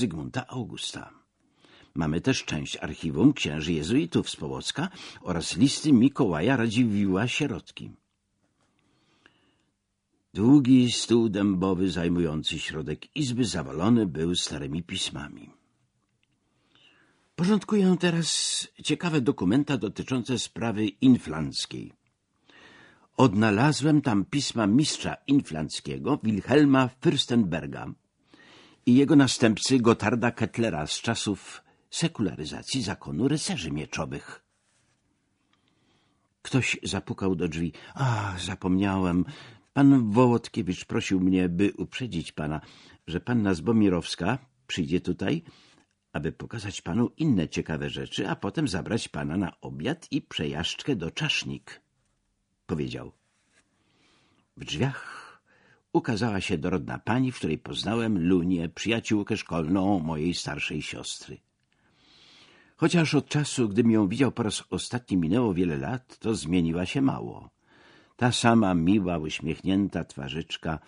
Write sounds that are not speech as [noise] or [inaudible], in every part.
Zygmunta Augusta. Mamy też część archiwum księży jezuitów z Połocka oraz listy Mikołaja Radziwiła Sierotki. Długi stół dębowy zajmujący środek izby zawalony był starymi pismami. Porządkuję teraz ciekawe dokumenta dotyczące sprawy inflanckiej. Odnalazłem tam pisma mistrza inflanckiego Wilhelma Fürstenberga i jego następcy Gotarda Kettlera z czasów sekularyzacji zakonu rycerzy mieczowych. Ktoś zapukał do drzwi. A, zapomniałem. Pan Wołodkiewicz prosił mnie, by uprzedzić pana, że panna Zbomirowska przyjdzie tutaj, aby pokazać panu inne ciekawe rzeczy, a potem zabrać pana na obiad i przejażdżkę do Czasznik, powiedział. W drzwiach ukazała się dorodna pani, w której poznałem Lunię, przyjaciółkę szkolną mojej starszej siostry. Chociaż od czasu, gdym ją widział po raz ostatni minęło wiele lat, to zmieniła się mało. Ta sama miła, uśmiechnięta twarzyczka,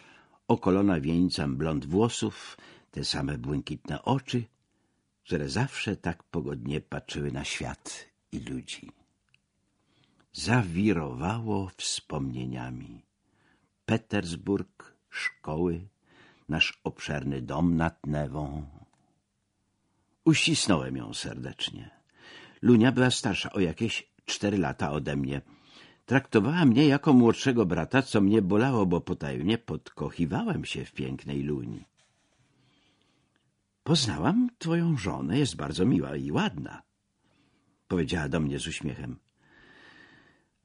okolona wieńcem blond włosów, te same błękitne oczy, które zawsze tak pogodnie patrzyły na świat i ludzi. Zawirowało wspomnieniami. Petersburg, szkoły, nasz obszerny dom nad Newą. Uścisnąłem ją serdecznie. Lunia była starsza o jakieś cztery lata ode mnie. Traktowała mnie jako młodszego brata, co mnie bolało, bo potajemnie podkochiwałem się w pięknej Luni. Poznałam twoją żonę, jest bardzo miła i ładna, powiedziała do mnie z uśmiechem.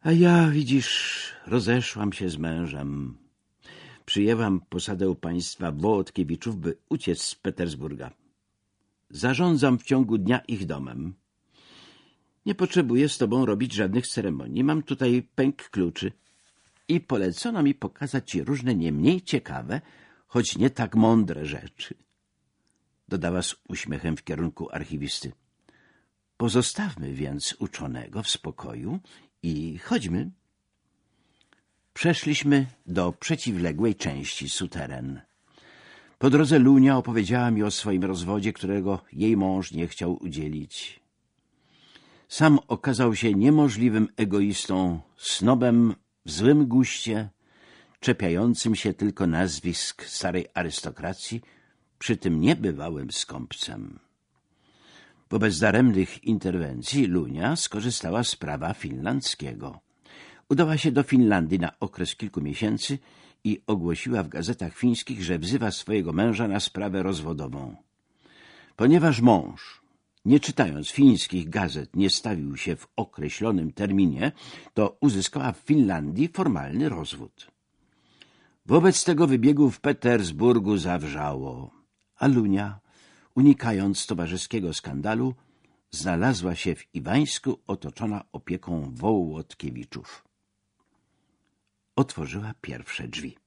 A ja, widzisz, rozeszłam się z mężem. Przyjęłam posadę u państwa Wołodkiewiczów, by uciec z Petersburga. Zarządzam w ciągu dnia ich domem. Nie potrzebuję z tobą robić żadnych ceremonii. Mam tutaj pęk kluczy i polecono mi pokazać ci różne nie mniej ciekawe, choć nie tak mądre rzeczy. Dodała z uśmiechem w kierunku archiwisty. Pozostawmy więc uczonego w spokoju i chodźmy. Przeszliśmy do przeciwległej części suteren. Po drodze Lunia opowiedziała mi o swoim rozwodzie, którego jej mąż nie chciał udzielić. Sam okazał się niemożliwym egoistą, snobem w złym guście, czepiającym się tylko nazwisk starej arystokracji, przy tym niebywałym skąpcem. Wobec daremnych interwencji Lunia skorzystała z prawa finlandzkiego. Udała się do Finlandii na okres kilku miesięcy i ogłosiła w gazetach fińskich, że wzywa swojego męża na sprawę rozwodową. Ponieważ mąż, nie czytając fińskich gazet, nie stawił się w określonym terminie, to uzyskała w Finlandii formalny rozwód. Wobec tego wybiegu w Petersburgu zawrzało, a Lunia unikając towarzyskiego skandalu, znalazła się w Iwańsku otoczona opieką Wołodkiewiczów. Otworzyła pierwsze drzwi.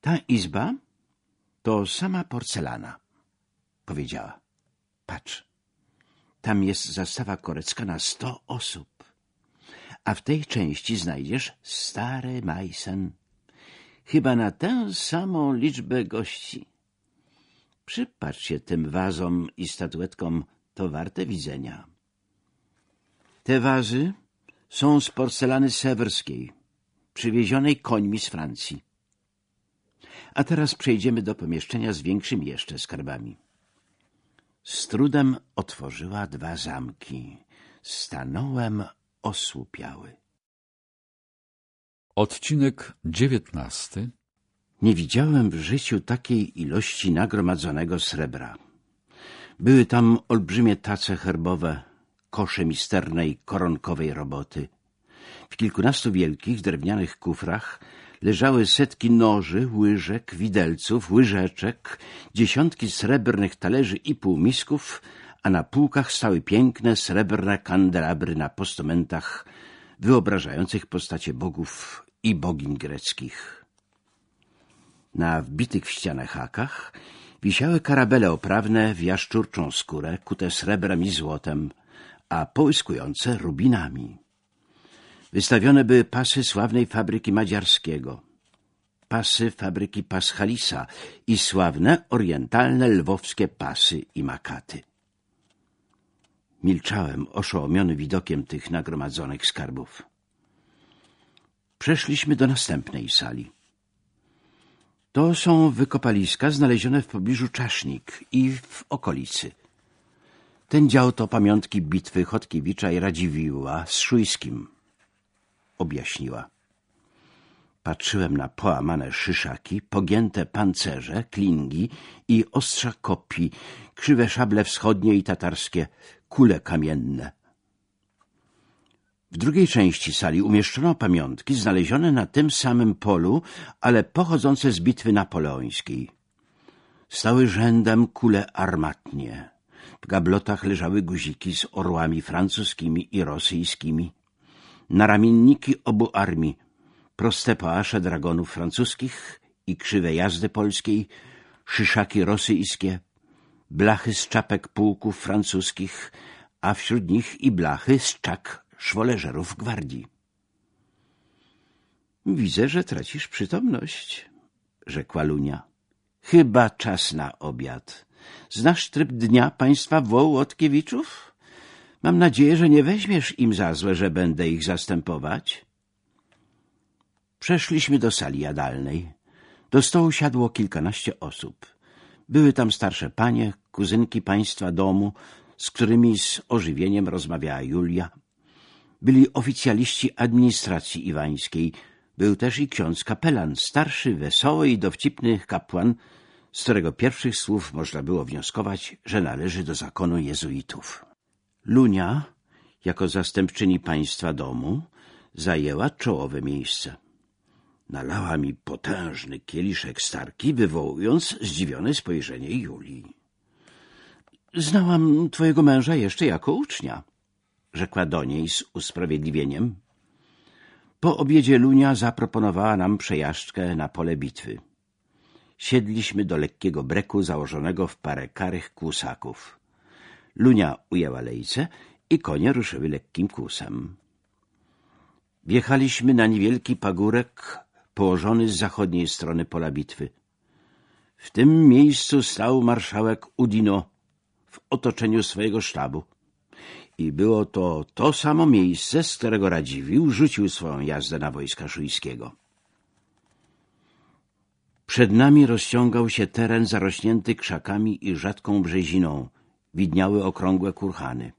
Ta izba to sama porcelana, powiedziała. Patrz, tam jest zastawa korecka na sto osób, a w tej części znajdziesz stary majsen. Chyba na tę samą liczbę gości. Przypatrz się tym wazom i statuetkom, to warte widzenia. Te wazy są z porcelany sewerskiej, przywiezionej końmi z Francji. A teraz przejdziemy do pomieszczenia z większymi jeszcze skarbami. Z trudem otworzyła dwa zamki. Stanąłem osłupiały. Odcinek dziewiętnasty nie widziałem w życiu takiej ilości nagromadzonego srebra. Były tam olbrzymie tace herbowe, kosze misternej koronkowej roboty. W kilkunastu wielkich drewnianych kufrach leżały setki noży, łyżek, widelców, łyżeczek, dziesiątki srebrnych talerzy i półmisków, a na półkach stały piękne srebrne kandelabry na postumentach wyobrażających postacie bogów i bogiń greckich. Na wbitych w ścianę hakach wisiały karabele oprawne w jaszczurczą skórę, kute srebrem i złotem, a połyskujące rubinami. Wystawione były pasy sławnej fabryki Madziarskiego. pasy fabryki Paschalisa i sławne orientalne lwowskie pasy i makaty. Milczałem, oszołomiony widokiem tych nagromadzonych skarbów. Przeszliśmy do następnej sali. To są wykopaliska znalezione w pobliżu Czasznik i w okolicy. Ten dział to pamiątki bitwy Chodkiewicza i Radziwiłła z Szujskim, objaśniła. Patrzyłem na połamane szyszaki, pogięte pancerze, klingi i ostrza kopii, krzywe szable wschodnie i tatarskie, kule kamienne. W drugiej części sali umieszczono pamiątki znalezione na tym samym polu, ale pochodzące z bitwy napoleońskiej. Stały rzędem kule armatnie. W gablotach leżały guziki z orłami francuskimi i rosyjskimi. Na ramienniki obu armii proste pałasze dragonów francuskich i krzywe jazdy polskiej, szyszaki rosyjskie, blachy z czapek pułków francuskich, a wśród nich i blachy z czak szwoleżerów gwardii. Widzę, że tracisz przytomność, rzekła Lunia. Chyba czas na obiad. Znasz tryb dnia państwa Wołodkiewiczów? Mam nadzieję, że nie weźmiesz im za złe, że będę ich zastępować. Przeszliśmy do sali jadalnej. Do stołu siadło kilkanaście osób. Były tam starsze panie, kuzynki państwa domu, z którymi z ożywieniem rozmawiała Julia. Byli oficjaliści administracji iwańskiej. Był też i ksiądz kapelan, starszy, wesoły i dowcipny kapłan, z którego pierwszych słów można było wnioskować, że należy do zakonu jezuitów. Lunia, jako zastępczyni państwa domu, zajęła czołowe miejsce. Nalała mi potężny kieliszek starki, wywołując zdziwione spojrzenie Julii. Znałam twojego męża jeszcze jako ucznia, rzekła do niej z usprawiedliwieniem. Po obiedzie Lunia zaproponowała nam przejażdżkę na pole bitwy. Siedliśmy do lekkiego breku założonego w parę karych kłusaków. Lunia ujęła lejce i konie ruszyły lekkim kłusem. Wjechaliśmy na niewielki pagórek położony z zachodniej strony pola bitwy. W tym miejscu stał marszałek Udino w otoczeniu swojego sztabu. I było to to samo miejsce, z którego Radziwił rzucił swoją jazdę na wojska szujskiego. Przed nami rozciągał się teren zarośnięty krzakami i rzadką brzeziną. Widniały okrągłe kurhany.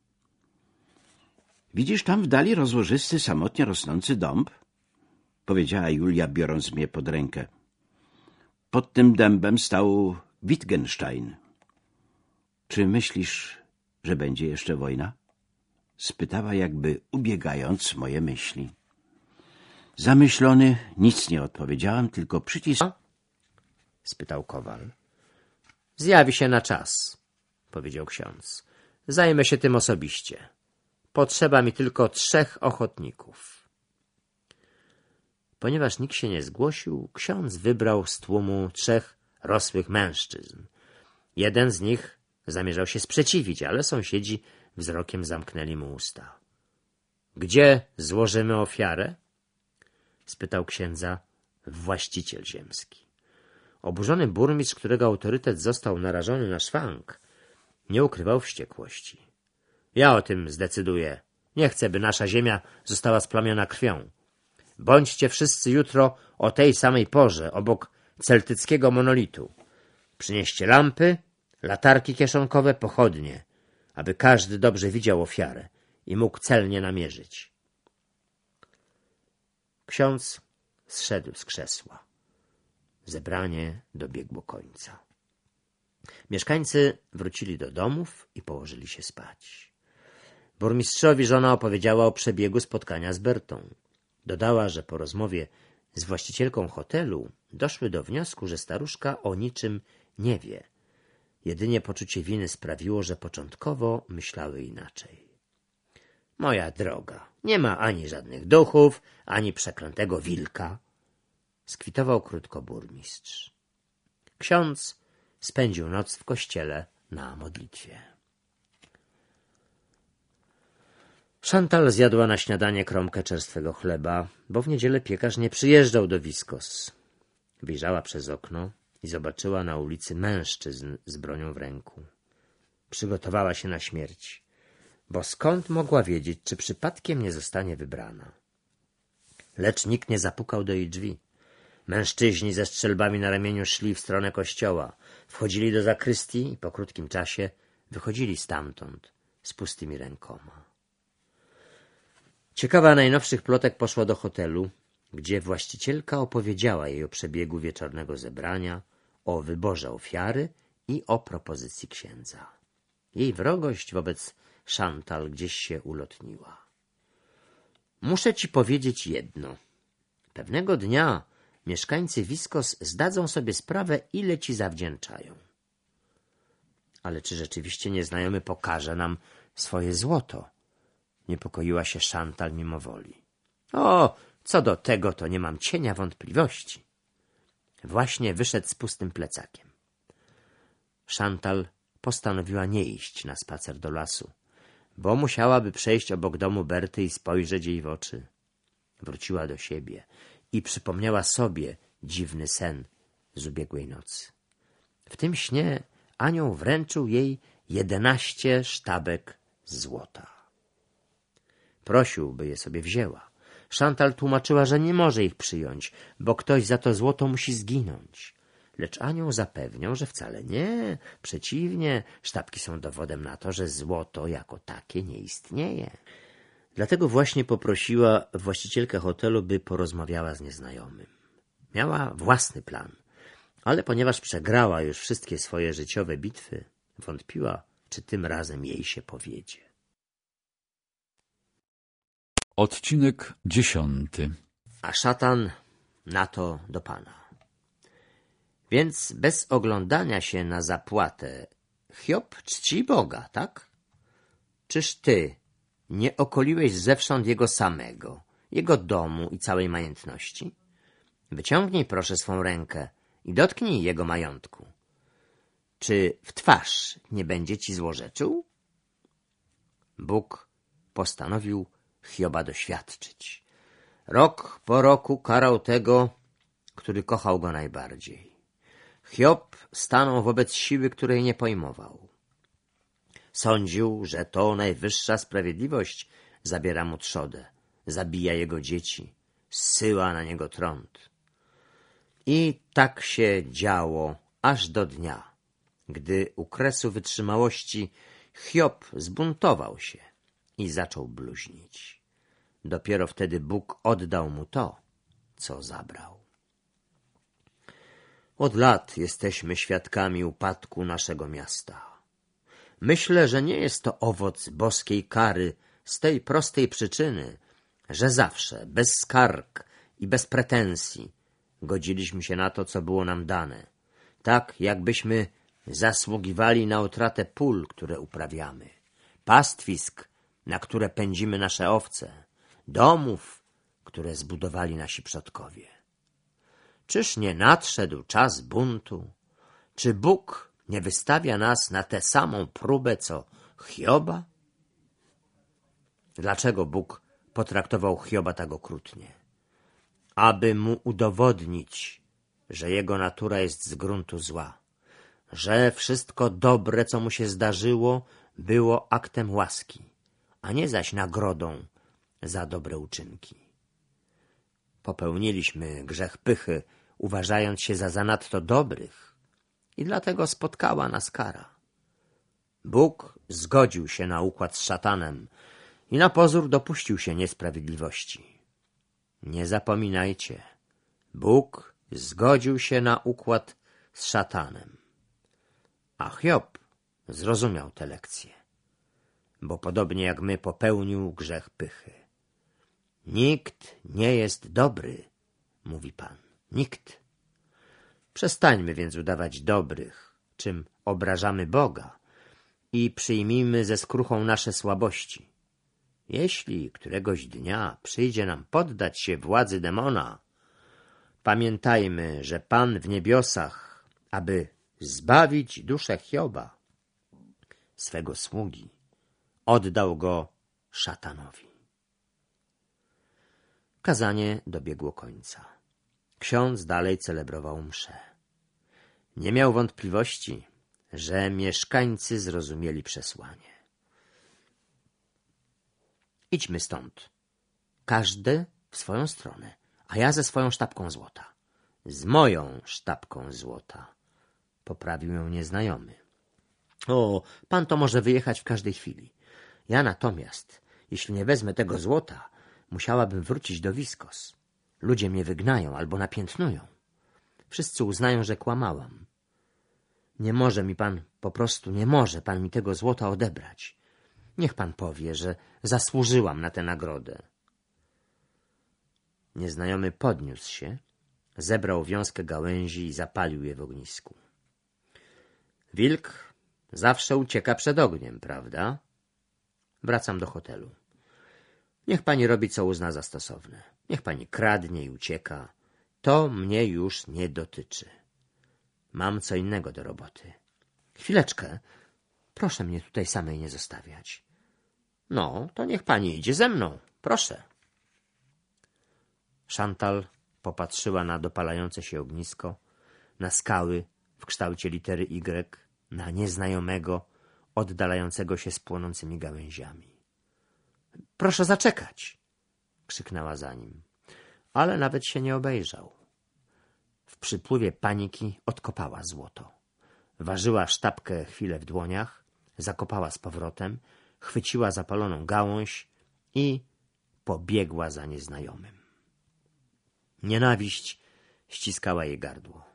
Widzisz tam w dali rozłożysty, samotnie rosnący dąb? powiedziała Julia, biorąc mnie pod rękę. Pod tym dębem stał Wittgenstein. Czy myślisz, że będzie jeszcze wojna? Spytała, jakby ubiegając moje myśli. Zamyślony, nic nie odpowiedziałem, tylko przycisk... spytał Kowal. Zjawi się na czas, powiedział ksiądz. Zajmę się tym osobiście. Potrzeba mi tylko trzech ochotników. Ponieważ nikt się nie zgłosił, ksiądz wybrał z tłumu trzech rosłych mężczyzn. Jeden z nich zamierzał się sprzeciwić, ale sąsiedzi wzrokiem zamknęli mu usta. — Gdzie złożymy ofiarę? — spytał księdza właściciel ziemski. Oburzony burmistrz, którego autorytet został narażony na szwank, nie ukrywał wściekłości. — Ja o tym zdecyduję. Nie chcę, by nasza ziemia została splamiona krwią. Bądźcie wszyscy jutro o tej samej porze obok celtyckiego monolitu. Przynieście lampy, latarki kieszonkowe, pochodnie, aby każdy dobrze widział ofiarę i mógł celnie namierzyć. Ksiądz zszedł z krzesła. Zebranie dobiegło końca. Mieszkańcy wrócili do domów i położyli się spać. Burmistrzowi żona opowiedziała o przebiegu spotkania z Bertą. Dodała, że po rozmowie z właścicielką hotelu doszły do wniosku, że staruszka o niczym nie wie. Jedynie poczucie winy sprawiło, że początkowo myślały inaczej. Moja droga, nie ma ani żadnych duchów, ani przeklętego wilka, skwitował krótko burmistrz. Ksiądz spędził noc w kościele na modlitwie. Szantal zjadła na śniadanie kromkę czerstwego chleba, bo w niedzielę piekarz nie przyjeżdżał do Wiskos. Wyjrzała przez okno i zobaczyła na ulicy mężczyzn z bronią w ręku. Przygotowała się na śmierć, bo skąd mogła wiedzieć, czy przypadkiem nie zostanie wybrana? Lecz nikt nie zapukał do jej drzwi. Mężczyźni ze strzelbami na ramieniu szli w stronę kościoła, wchodzili do zakrystii i po krótkim czasie wychodzili stamtąd z pustymi rękoma. Ciekawa najnowszych plotek poszła do hotelu, gdzie właścicielka opowiedziała jej o przebiegu wieczornego zebrania, o wyborze ofiary i o propozycji księdza. Jej wrogość wobec Chantal gdzieś się ulotniła. Muszę ci powiedzieć jedno. Pewnego dnia mieszkańcy Wiskos zdadzą sobie sprawę, ile ci zawdzięczają. Ale czy rzeczywiście nieznajomy pokaże nam swoje złoto? Niepokoiła się Chantal mimo woli. O, co do tego, to nie mam cienia wątpliwości. Właśnie wyszedł z pustym plecakiem. Chantal postanowiła nie iść na spacer do lasu, bo musiałaby przejść obok domu Berty i spojrzeć jej w oczy. Wróciła do siebie i przypomniała sobie dziwny sen z ubiegłej nocy. W tym śnie anioł wręczył jej jedenaście sztabek złota. Prosił, by je sobie wzięła. Chantal tłumaczyła, że nie może ich przyjąć, bo ktoś za to złoto musi zginąć. Lecz anioł zapewniał, że wcale nie. Przeciwnie, sztabki są dowodem na to, że złoto jako takie nie istnieje. Dlatego właśnie poprosiła właścicielkę hotelu, by porozmawiała z nieznajomym. Miała własny plan, ale ponieważ przegrała już wszystkie swoje życiowe bitwy, wątpiła, czy tym razem jej się powiedzie. Odcinek dziesiąty A szatan na to do pana. Więc bez oglądania się na zapłatę Hiob czci Boga, tak? Czyż ty nie okoliłeś zewsząd jego samego, jego domu i całej majątności? Wyciągnij proszę swą rękę i dotknij jego majątku. Czy w twarz nie będzie ci złorzeczył? Bóg postanowił Hioba doświadczyć. Rok po roku karał tego, który kochał go najbardziej. Hiob stanął wobec siły, której nie pojmował. Sądził, że to najwyższa sprawiedliwość zabiera mu trzodę, zabija jego dzieci, zsyła na niego trąd. I tak się działo aż do dnia, gdy u kresu wytrzymałości Hiob zbuntował się i zaczął bluźnić. Dopiero wtedy Bóg oddał mu to, co zabrał. Od lat jesteśmy świadkami upadku naszego miasta. Myślę, że nie jest to owoc boskiej kary z tej prostej przyczyny, że zawsze, bez skarg i bez pretensji, godziliśmy się na to, co było nam dane, tak jakbyśmy zasługiwali na utratę pól, które uprawiamy, pastwisk, na które pędzimy nasze owce, domów, które zbudowali nasi przodkowie. Czyż nie nadszedł czas buntu? Czy Bóg nie wystawia nas na tę samą próbę, co Hioba? Dlaczego Bóg potraktował Hioba tak okrutnie? Aby mu udowodnić, że jego natura jest z gruntu zła, że wszystko dobre, co mu się zdarzyło, było aktem łaski, a nie zaś nagrodą za dobre uczynki. Popełniliśmy grzech pychy, uważając się za zanadto dobrych i dlatego spotkała nas kara. Bóg zgodził się na układ z szatanem i na pozór dopuścił się niesprawiedliwości. Nie zapominajcie, Bóg zgodził się na układ z szatanem. A Hiob zrozumiał tę lekcję, bo podobnie jak my popełnił grzech pychy. Nikt nie jest dobry, mówi Pan. Nikt. Przestańmy więc udawać dobrych, czym obrażamy Boga i przyjmijmy ze skruchą nasze słabości. Jeśli któregoś dnia przyjdzie nam poddać się władzy demona, pamiętajmy, że Pan w niebiosach, aby zbawić duszę Hioba, swego sługi, oddał go szatanowi. Kazanie dobiegło końca. Ksiądz dalej celebrował mszę. Nie miał wątpliwości, że mieszkańcy zrozumieli przesłanie. Idźmy stąd. Każdy w swoją stronę, a ja ze swoją sztabką złota. Z moją sztabką złota. Poprawił ją nieznajomy. O, pan to może wyjechać w każdej chwili. Ja natomiast, jeśli nie wezmę tego złota, musiałabym wrócić do Wiskos. Ludzie mnie wygnają albo napiętnują. Wszyscy uznają, że kłamałam. Nie może mi pan, po prostu nie może pan mi tego złota odebrać. Niech pan powie, że zasłużyłam na tę nagrodę. Nieznajomy podniósł się, zebrał wiązkę gałęzi i zapalił je w ognisku. Wilk zawsze ucieka przed ogniem, prawda? Wracam do hotelu. Niech pani robi, co uzna za stosowne. Niech pani kradnie i ucieka. To mnie już nie dotyczy. Mam co innego do roboty. Chwileczkę. Proszę mnie tutaj samej nie zostawiać. No, to niech pani idzie ze mną. Proszę. Szantal popatrzyła na dopalające się ognisko, na skały w kształcie litery Y, na nieznajomego, oddalającego się z płonącymi gałęziami. Proszę zaczekać! krzyknęła za nim, ale nawet się nie obejrzał. W przypływie paniki odkopała złoto. Ważyła sztabkę chwilę w dłoniach, zakopała z powrotem, chwyciła zapaloną gałąź i pobiegła za nieznajomym. Nienawiść ściskała jej gardło.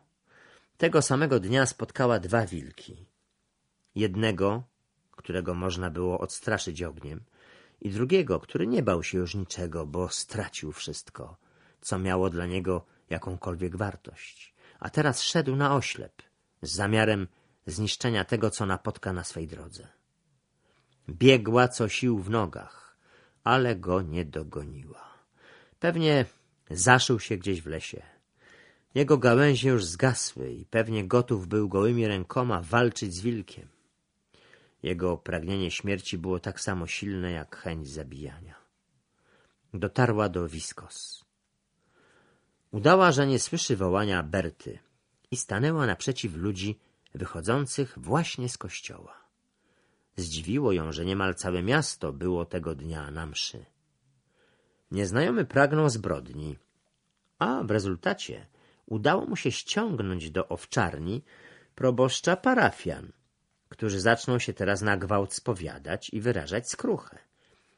Tego samego dnia spotkała dwa wilki. Jednego, którego można było odstraszyć ogniem, i drugiego, który nie bał się już niczego, bo stracił wszystko, co miało dla niego jakąkolwiek wartość. A teraz szedł na oślep, z zamiarem zniszczenia tego, co napotka na swej drodze. Biegła co sił w nogach, ale go nie dogoniła. Pewnie zaszył się gdzieś w lesie. Jego gałęzie już zgasły i pewnie gotów był gołymi rękoma walczyć z wilkiem. Jego pragnienie śmierci było tak samo silne jak chęć zabijania. Dotarła do Wiskos. Udała, że nie słyszy wołania Berty i stanęła naprzeciw ludzi wychodzących właśnie z kościoła. Zdziwiło ją, że niemal całe miasto było tego dnia na mszy. Nieznajomy pragnął zbrodni, a w rezultacie udało mu się ściągnąć do owczarni proboszcza parafian, którzy zaczną się teraz na gwałt spowiadać i wyrażać skruchę,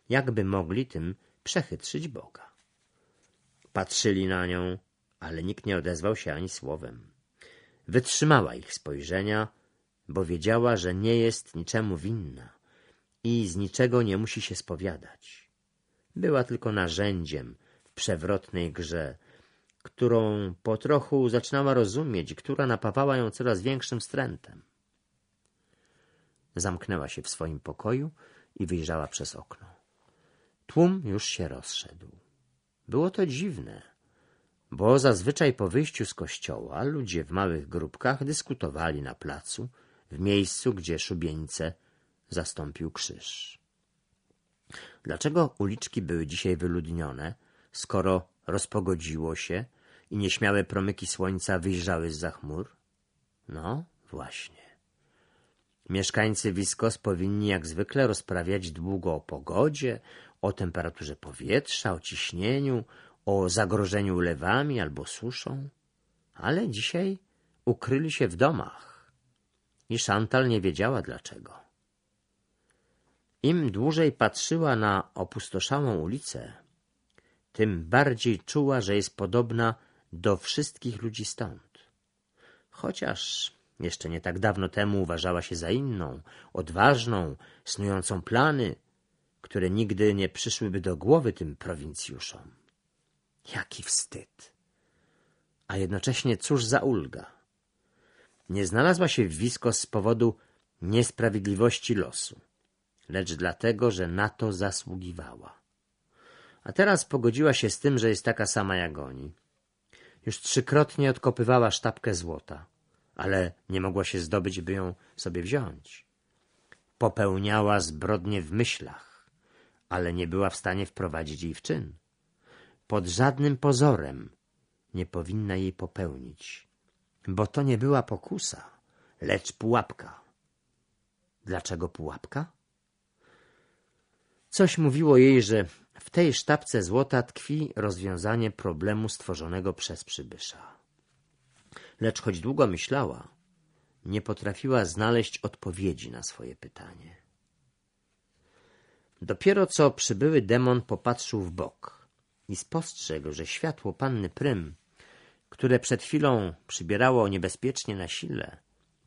jakby mogli tym przechytrzyć Boga. Patrzyli na nią, ale nikt nie odezwał się ani słowem. Wytrzymała ich spojrzenia, bo wiedziała, że nie jest niczemu winna i z niczego nie musi się spowiadać. Była tylko narzędziem w przewrotnej grze, którą po trochu zaczynała rozumieć która napawała ją coraz większym strętem. Zamknęła się w swoim pokoju i wyjrzała przez okno. Tłum już się rozszedł. Było to dziwne, bo zazwyczaj po wyjściu z kościoła ludzie w małych grupkach dyskutowali na placu, w miejscu, gdzie szubieńce zastąpił krzyż. Dlaczego uliczki były dzisiaj wyludnione, skoro rozpogodziło się i nieśmiałe promyki słońca wyjrzały z za chmur? No, właśnie. Mieszkańcy Wiskos powinni jak zwykle rozprawiać długo o pogodzie, o temperaturze powietrza, o ciśnieniu, o zagrożeniu lewami albo suszą, ale dzisiaj ukryli się w domach i Szantal nie wiedziała dlaczego. Im dłużej patrzyła na opustoszałą ulicę, tym bardziej czuła, że jest podobna do wszystkich ludzi stąd. Chociaż jeszcze nie tak dawno temu uważała się za inną, odważną, snującą plany, które nigdy nie przyszłyby do głowy tym prowincjuszom. Jaki wstyd! A jednocześnie cóż za ulga! Nie znalazła się w Wisko z powodu niesprawiedliwości losu, lecz dlatego, że na to zasługiwała. A teraz pogodziła się z tym, że jest taka sama jak oni. Już trzykrotnie odkopywała sztabkę złota ale nie mogła się zdobyć, by ją sobie wziąć. Popełniała zbrodnie w myślach, ale nie była w stanie wprowadzić jej w czyn. Pod żadnym pozorem nie powinna jej popełnić, bo to nie była pokusa, lecz pułapka. Dlaczego pułapka? Coś mówiło jej, że w tej sztabce złota tkwi rozwiązanie problemu stworzonego przez przybysza. Lecz choć długo myślała, nie potrafiła znaleźć odpowiedzi na swoje pytanie. Dopiero co przybyły demon popatrzył w bok i spostrzegł, że światło panny Prym, które przed chwilą przybierało niebezpiecznie na sile,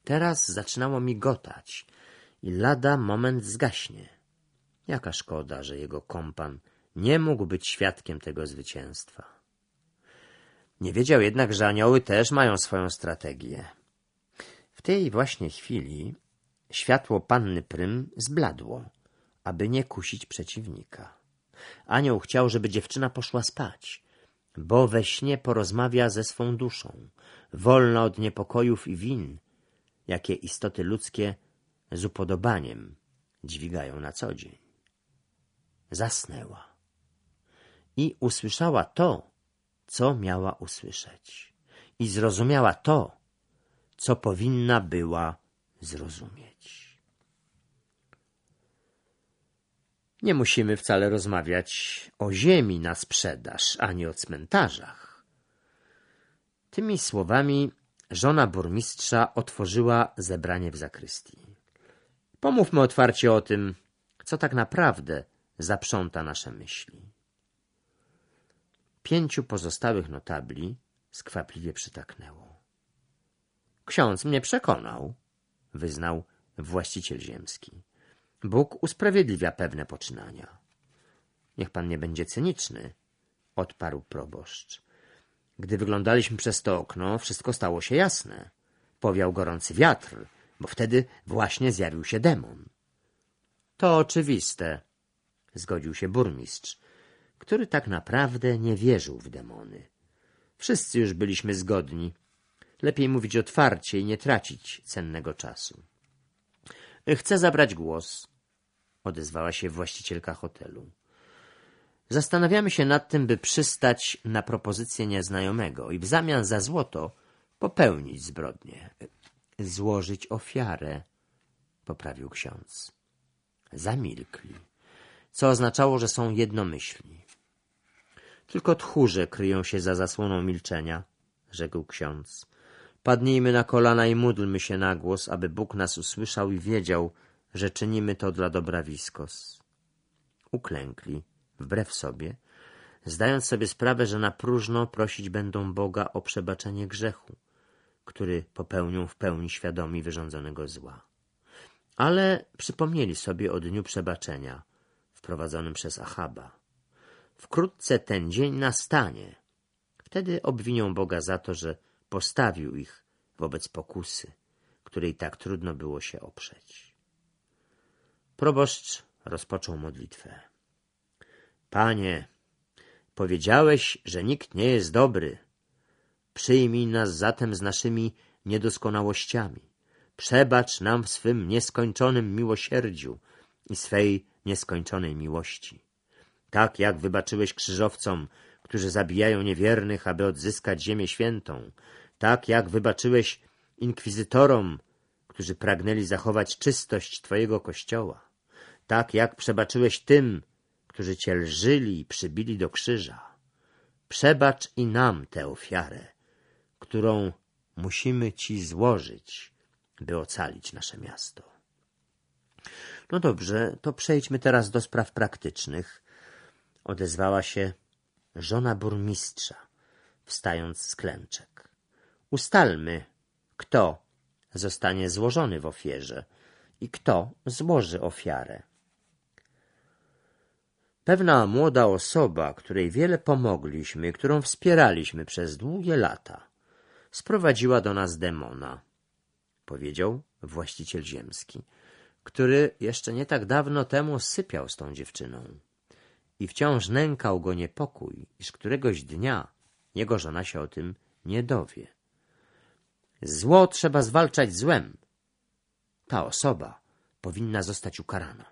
teraz zaczynało migotać i lada moment zgaśnie. Jaka szkoda, że jego kompan nie mógł być świadkiem tego zwycięstwa. Nie wiedział jednak, że anioły też mają swoją strategię. W tej właśnie chwili światło panny Prym zbladło, aby nie kusić przeciwnika. Anioł chciał, żeby dziewczyna poszła spać, bo we śnie porozmawia ze swą duszą, wolna od niepokojów i win, jakie istoty ludzkie z upodobaniem dźwigają na co dzień. Zasnęła i usłyszała to, co miała usłyszeć, i zrozumiała to, co powinna była zrozumieć. Nie musimy wcale rozmawiać o ziemi na sprzedaż, ani o cmentarzach. Tymi słowami żona burmistrza otworzyła zebranie w zakrystii. Pomówmy otwarcie o tym, co tak naprawdę zaprząta nasze myśli. Pięciu pozostałych notabli skwapliwie przytaknęło. Ksiądz mnie przekonał, wyznał właściciel ziemski. Bóg usprawiedliwia pewne poczynania. Niech pan nie będzie cyniczny, odparł proboszcz. Gdy wyglądaliśmy przez to okno, wszystko stało się jasne. Powiał gorący wiatr, bo wtedy właśnie zjawił się demon. To oczywiste, zgodził się burmistrz, który tak naprawdę nie wierzył w demony. Wszyscy już byliśmy zgodni. Lepiej mówić otwarcie i nie tracić cennego czasu. Chcę zabrać głos, odezwała się właścicielka hotelu. Zastanawiamy się nad tym, by przystać na propozycję nieznajomego i w zamian za złoto popełnić zbrodnię. Złożyć ofiarę, poprawił ksiądz. Zamilkli, co oznaczało, że są jednomyślni. Tylko tchórze kryją się za zasłoną milczenia, rzekł ksiądz. Padnijmy na kolana i módlmy się na głos, aby Bóg nas usłyszał i wiedział, że czynimy to dla dobra Wiskos. Uklękli, wbrew sobie, zdając sobie sprawę, że na próżno prosić będą Boga o przebaczenie grzechu, który popełnią w pełni świadomi wyrządzonego zła. Ale przypomnieli sobie o dniu przebaczenia wprowadzonym przez Achaba. Wkrótce ten dzień nastanie. Wtedy obwinią Boga za to, że postawił ich wobec pokusy, której tak trudno było się oprzeć. Proboszcz rozpoczął modlitwę. Panie, powiedziałeś, że nikt nie jest dobry. Przyjmij nas zatem z naszymi niedoskonałościami. Przebacz nam w swym nieskończonym miłosierdziu i swej nieskończonej miłości. Tak jak wybaczyłeś krzyżowcom, którzy zabijają niewiernych, aby odzyskać ziemię świętą, tak jak wybaczyłeś inkwizytorom, którzy pragnęli zachować czystość Twojego kościoła, tak jak przebaczyłeś tym, którzy Cię lżyli i przybili do krzyża. Przebacz i nam tę ofiarę, którą musimy Ci złożyć, by ocalić nasze miasto. No dobrze, to przejdźmy teraz do spraw praktycznych, odezwała się żona burmistrza, wstając z klęczek. Ustalmy, kto zostanie złożony w ofierze i kto złoży ofiarę. Pewna młoda osoba, której wiele pomogliśmy, którą wspieraliśmy przez długie lata, sprowadziła do nas demona, powiedział właściciel ziemski, który jeszcze nie tak dawno temu sypiał z tą dziewczyną. I wciąż nękał go niepokój, iż któregoś dnia jego żona się o tym nie dowie. Zło trzeba zwalczać złem. Ta osoba powinna zostać ukarana.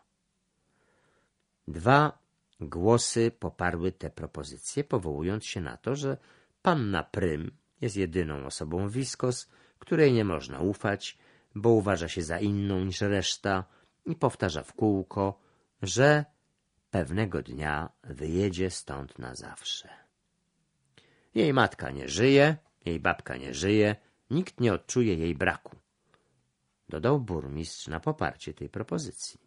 Dwa głosy poparły te propozycje, powołując się na to, że Panna Prym jest jedyną osobą Wiskos, której nie można ufać, bo uważa się za inną niż reszta i powtarza w kółko, że pewnego dnia wyjedzie stąd na zawsze. Jej matka nie żyje, jej babka nie żyje, nikt nie odczuje jej braku. Dodał burmistrz na poparcie tej propozycji.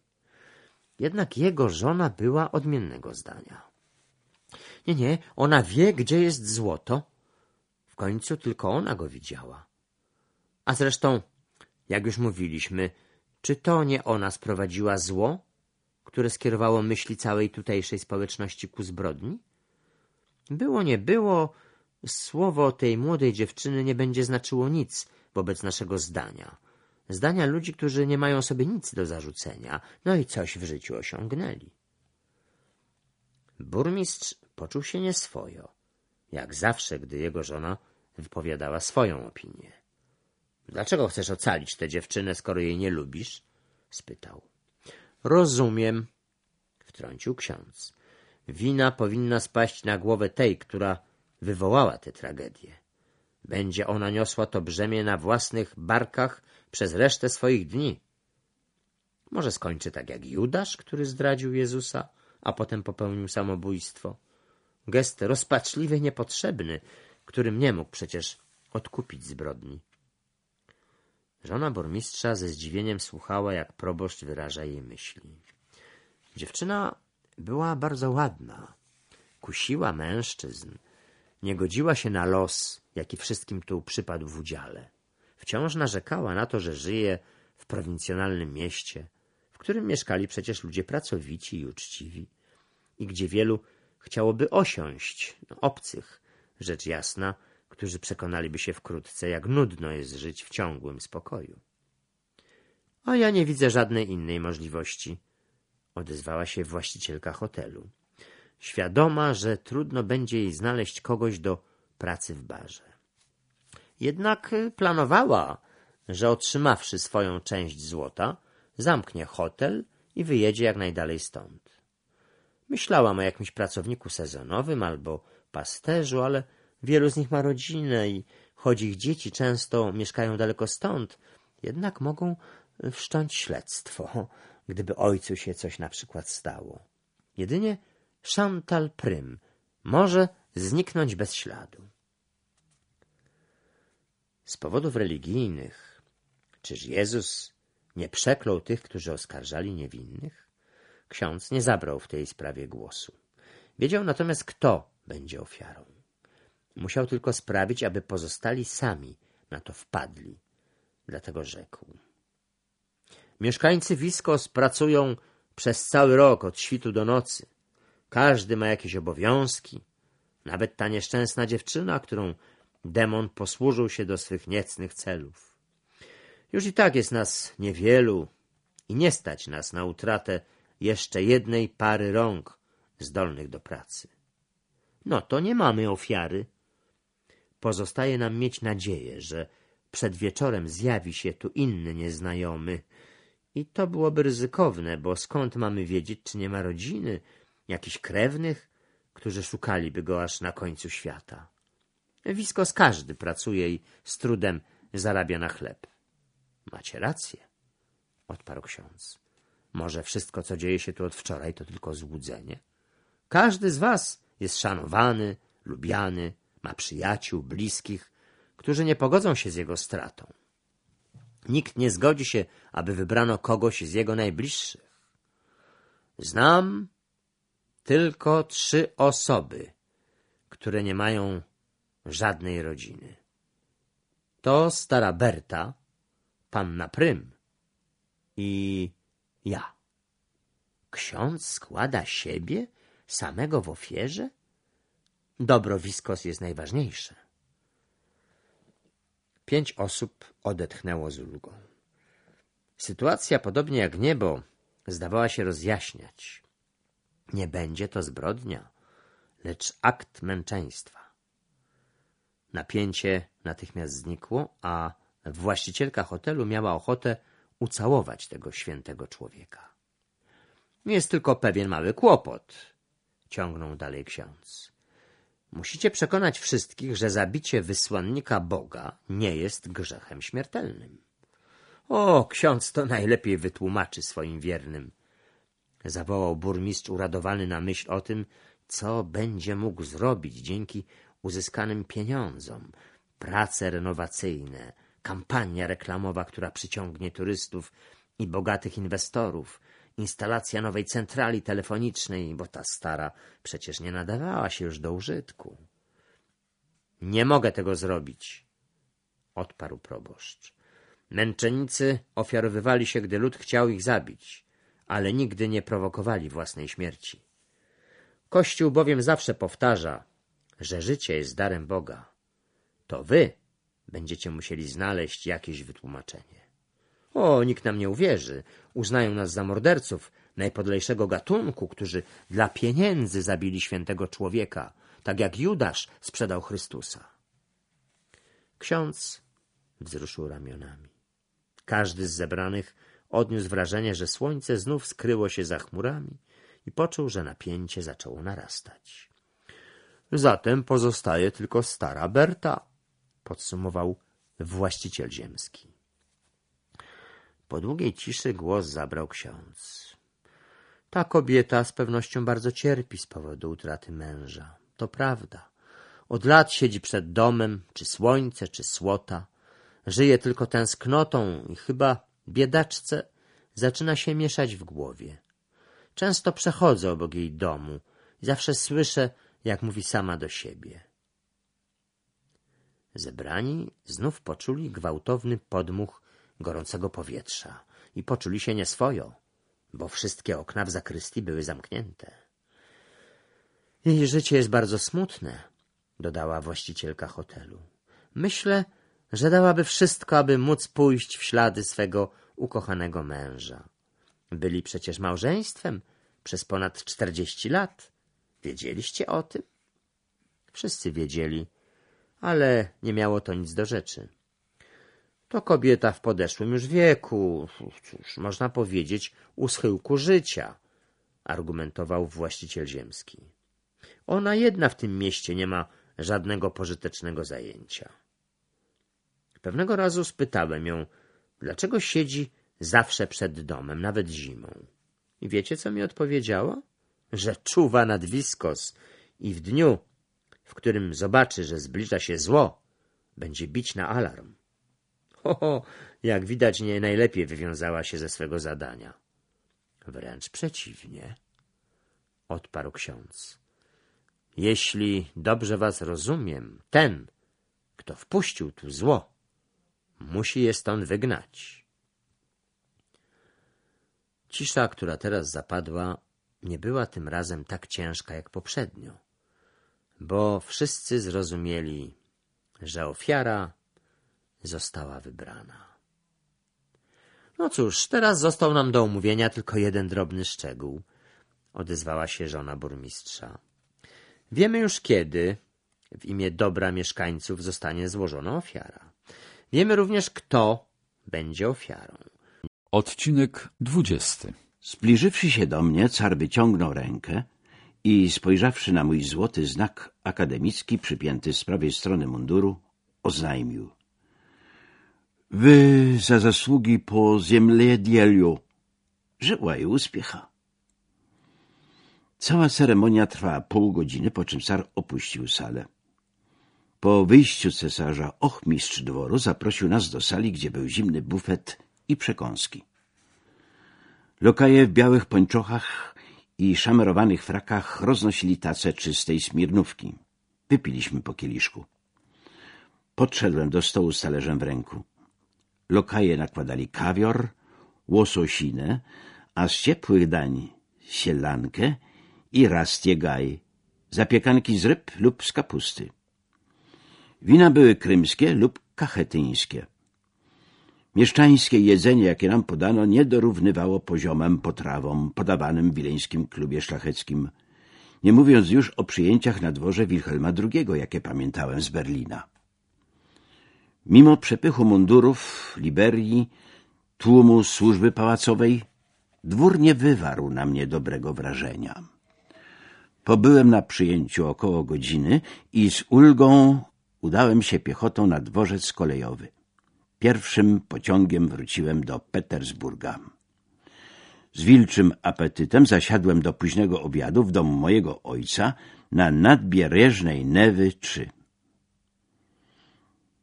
Jednak jego żona była odmiennego zdania. Nie, nie, ona wie, gdzie jest złoto. W końcu tylko ona go widziała. A zresztą, jak już mówiliśmy, czy to nie ona sprowadziła zło, które skierowało myśli całej tutejszej społeczności ku zbrodni? Było, nie było, słowo tej młodej dziewczyny nie będzie znaczyło nic wobec naszego zdania. Zdania ludzi, którzy nie mają sobie nic do zarzucenia, no i coś w życiu osiągnęli. Burmistrz poczuł się nieswojo, jak zawsze, gdy jego żona wypowiadała swoją opinię. Dlaczego chcesz ocalić tę dziewczynę, skoro jej nie lubisz? spytał. Rozumiem, wtrącił ksiądz. Wina powinna spaść na głowę tej, która wywołała tę tragedię. Będzie ona niosła to brzemię na własnych barkach przez resztę swoich dni. Może skończy tak jak Judasz, który zdradził Jezusa, a potem popełnił samobójstwo. Gest rozpaczliwy, niepotrzebny, którym nie mógł przecież odkupić zbrodni. Żona burmistrza ze zdziwieniem słuchała, jak proboszcz wyraża jej myśli. Dziewczyna była bardzo ładna, kusiła mężczyzn, nie godziła się na los, jaki wszystkim tu przypadł w udziale. Wciąż narzekała na to, że żyje w prowincjonalnym mieście, w którym mieszkali przecież ludzie pracowici i uczciwi i gdzie wielu chciałoby osiąść, no, obcych, rzecz jasna, którzy przekonaliby się wkrótce, jak nudno jest żyć w ciągłym spokoju. A ja nie widzę żadnej innej możliwości, odezwała się właścicielka hotelu, świadoma, że trudno będzie jej znaleźć kogoś do pracy w barze. Jednak planowała, że otrzymawszy swoją część złota, zamknie hotel i wyjedzie jak najdalej stąd. Myślałam o jakimś pracowniku sezonowym albo pasterzu, ale wielu z nich ma rodzinę i choć ich dzieci często mieszkają daleko stąd, jednak mogą wszcząć śledztwo, [laughs] gdyby ojcu się coś na przykład stało. Jedynie Chantal Prym może zniknąć bez śladu. Z powodów religijnych, czyż Jezus nie przeklął tych, którzy oskarżali niewinnych? Ksiądz nie zabrał w tej sprawie głosu. Wiedział natomiast, kto będzie ofiarą. Musiał tylko sprawić, aby pozostali sami na to wpadli. Dlatego rzekł. Mieszkańcy Wiskos pracują przez cały rok od świtu do nocy. Każdy ma jakieś obowiązki. Nawet ta nieszczęsna dziewczyna, którą demon posłużył się do swych niecnych celów. Już i tak jest nas niewielu i nie stać nas na utratę jeszcze jednej pary rąk zdolnych do pracy. No to nie mamy ofiary. Pozostaje nam mieć nadzieję, że przed wieczorem zjawi się tu inny nieznajomy. I to byłoby ryzykowne, bo skąd mamy wiedzieć, czy nie ma rodziny, jakichś krewnych, którzy szukaliby go aż na końcu świata. Wiskos każdy pracuje i z trudem zarabia na chleb. Macie rację, odparł ksiądz. Może wszystko, co dzieje się tu od wczoraj, to tylko złudzenie? Każdy z was jest szanowany, lubiany, ma przyjaciół, bliskich, którzy nie pogodzą się z jego stratą. Nikt nie zgodzi się, aby wybrano kogoś z jego najbliższych. Znam tylko trzy osoby, które nie mają żadnej rodziny. To stara Berta, panna Prym i ja. Ksiądz składa siebie samego w ofierze? Dobro Wiskos jest najważniejsze. Pięć osób odetchnęło z ulgą. Sytuacja, podobnie jak niebo, zdawała się rozjaśniać. Nie będzie to zbrodnia, lecz akt męczeństwa. Napięcie natychmiast znikło, a właścicielka hotelu miała ochotę ucałować tego świętego człowieka. Jest tylko pewien mały kłopot, ciągnął dalej ksiądz. Musicie przekonać wszystkich, że zabicie wysłannika Boga nie jest grzechem śmiertelnym. O, ksiądz to najlepiej wytłumaczy swoim wiernym. Zawołał burmistrz uradowany na myśl o tym, co będzie mógł zrobić dzięki uzyskanym pieniądzom. Prace renowacyjne, kampania reklamowa, która przyciągnie turystów i bogatych inwestorów, instalacja nowej centrali telefonicznej, bo ta stara przecież nie nadawała się już do użytku. Nie mogę tego zrobić, odparł proboszcz. Męczennicy ofiarowywali się, gdy lud chciał ich zabić, ale nigdy nie prowokowali własnej śmierci. Kościół bowiem zawsze powtarza, że życie jest darem Boga. To wy będziecie musieli znaleźć jakieś wytłumaczenie. O, nikt nam nie uwierzy. Uznają nas za morderców najpodlejszego gatunku, którzy dla pieniędzy zabili świętego człowieka, tak jak Judasz sprzedał Chrystusa. Ksiądz wzruszył ramionami. Każdy z zebranych odniósł wrażenie, że słońce znów skryło się za chmurami i poczuł, że napięcie zaczęło narastać. Zatem pozostaje tylko stara Berta, podsumował właściciel ziemski. Po długiej ciszy głos zabrał ksiądz. Ta kobieta z pewnością bardzo cierpi z powodu utraty męża. To prawda. Od lat siedzi przed domem, czy słońce, czy słota. Żyje tylko tęsknotą i chyba biedaczce zaczyna się mieszać w głowie. Często przechodzę obok jej domu i zawsze słyszę, jak mówi sama do siebie. Zebrani znów poczuli gwałtowny podmuch gorącego powietrza i poczuli się nieswojo, bo wszystkie okna w zakrystii były zamknięte. Jej życie jest bardzo smutne, dodała właścicielka hotelu. Myślę, że dałaby wszystko, aby móc pójść w ślady swego ukochanego męża. Byli przecież małżeństwem przez ponad czterdzieści lat. Wiedzieliście o tym? Wszyscy wiedzieli, ale nie miało to nic do rzeczy. To kobieta w podeszłym już wieku, cóż, można powiedzieć, u schyłku życia, argumentował właściciel ziemski. Ona jedna w tym mieście nie ma żadnego pożytecznego zajęcia. Pewnego razu spytałem ją, dlaczego siedzi zawsze przed domem, nawet zimą. I wiecie, co mi odpowiedziała? Że czuwa nad wiskos i w dniu, w którym zobaczy, że zbliża się zło, będzie bić na alarm. Jak widać, nie najlepiej wywiązała się ze swego zadania. Wręcz przeciwnie, odparł ksiądz. Jeśli dobrze was rozumiem, ten, kto wpuścił tu zło, musi je stąd wygnać. Cisza, która teraz zapadła, nie była tym razem tak ciężka jak poprzednio, bo wszyscy zrozumieli, że ofiara została wybrana. No cóż, teraz został nam do omówienia tylko jeden drobny szczegół, odezwała się żona burmistrza. Wiemy już kiedy w imię dobra mieszkańców zostanie złożona ofiara. Wiemy również, kto będzie ofiarą. Odcinek dwudziesty. Zbliżywszy się do mnie, car wyciągnął rękę i spojrzawszy na mój złoty znak akademicki przypięty z prawej strony munduru, oznajmił. Wy za zasługi po ziemledielu. Żyła i uspiecha. Cała ceremonia trwała pół godziny, po czym car opuścił salę. Po wyjściu cesarza ochmistrz dworu zaprosił nas do sali, gdzie był zimny bufet i przekąski. Lokaje w białych pończochach i szamerowanych frakach roznosili tace czystej smirnówki. Wypiliśmy po kieliszku. Podszedłem do stołu z talerzem w ręku. Lokaje nakładali kawior, łososinę, a z ciepłych dań sielankę i rastie gaj, zapiekanki z ryb lub z kapusty. Wina były krymskie lub kachetyńskie. Mieszczańskie jedzenie, jakie nam podano, nie dorównywało poziomem potrawom podawanym w wileńskim klubie szlacheckim, nie mówiąc już o przyjęciach na dworze Wilhelma II, jakie pamiętałem z Berlina. Mimo przepychu mundurów, liberii, tłumu służby pałacowej, dwór nie wywarł na mnie dobrego wrażenia. Pobyłem na przyjęciu około godziny i z ulgą udałem się piechotą na dworzec kolejowy. Pierwszym pociągiem wróciłem do Petersburga. Z wilczym apetytem zasiadłem do późnego obiadu w domu mojego ojca na nadbieżnej Newy 3.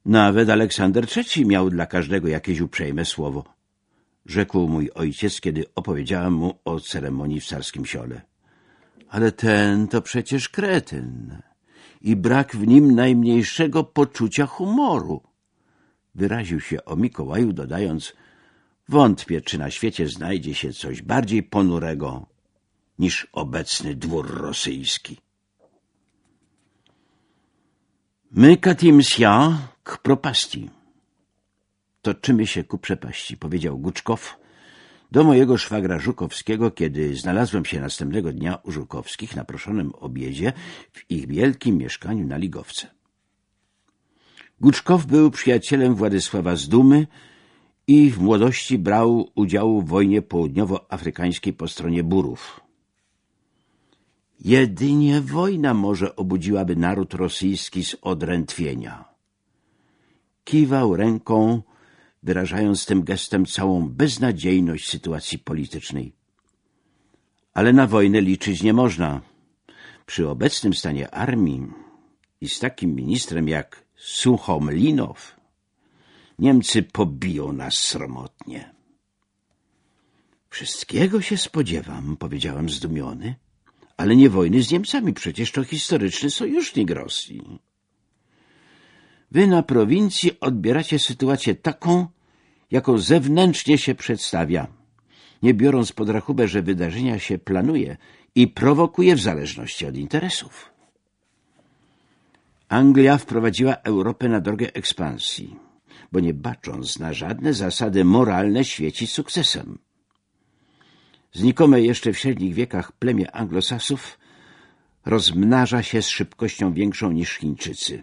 Nawet Aleksander III miał dla każdego jakieś uprzejme słowo, rzekł mój ojciec, kiedy opowiedziałem mu o ceremonii w carskim siole. Ale ten to przecież kretyn i brak w nim najmniejszego poczucia humoru. Wyraził się o Mikołaju, dodając – Wątpię, czy na świecie znajdzie się coś bardziej ponurego niż obecny dwór rosyjski. My katimsia k propasti. Toczymy się ku przepaści, powiedział Guczkow do mojego szwagra Żukowskiego, kiedy znalazłem się następnego dnia u Żukowskich na proszonym obiedzie w ich wielkim mieszkaniu na Ligowce. Guczkow był przyjacielem Władysława z Dumy, i w młodości brał udział w wojnie południowoafrykańskiej po stronie Burów. Jedynie wojna może obudziłaby naród rosyjski z odrętwienia. Kiwał ręką, wyrażając tym gestem całą beznadziejność sytuacji politycznej. Ale na wojnę liczyć nie można. Przy obecnym stanie armii i z takim ministrem jak Suchomlinow Niemcy pobiją nas sromotnie. Wszystkiego się spodziewam, powiedziałem zdumiony, ale nie wojny z Niemcami, przecież to historyczny sojusznik Rosji. Wy na prowincji odbieracie sytuację taką, jaką zewnętrznie się przedstawia, nie biorąc pod rachubę, że wydarzenia się planuje i prowokuje w zależności od interesów. Anglia wprowadziła Europę na drogę ekspansji bo nie bacząc na żadne zasady moralne świeci sukcesem. Znikome jeszcze w średnich wiekach plemię anglosasów rozmnaża się z szybkością większą niż Chińczycy.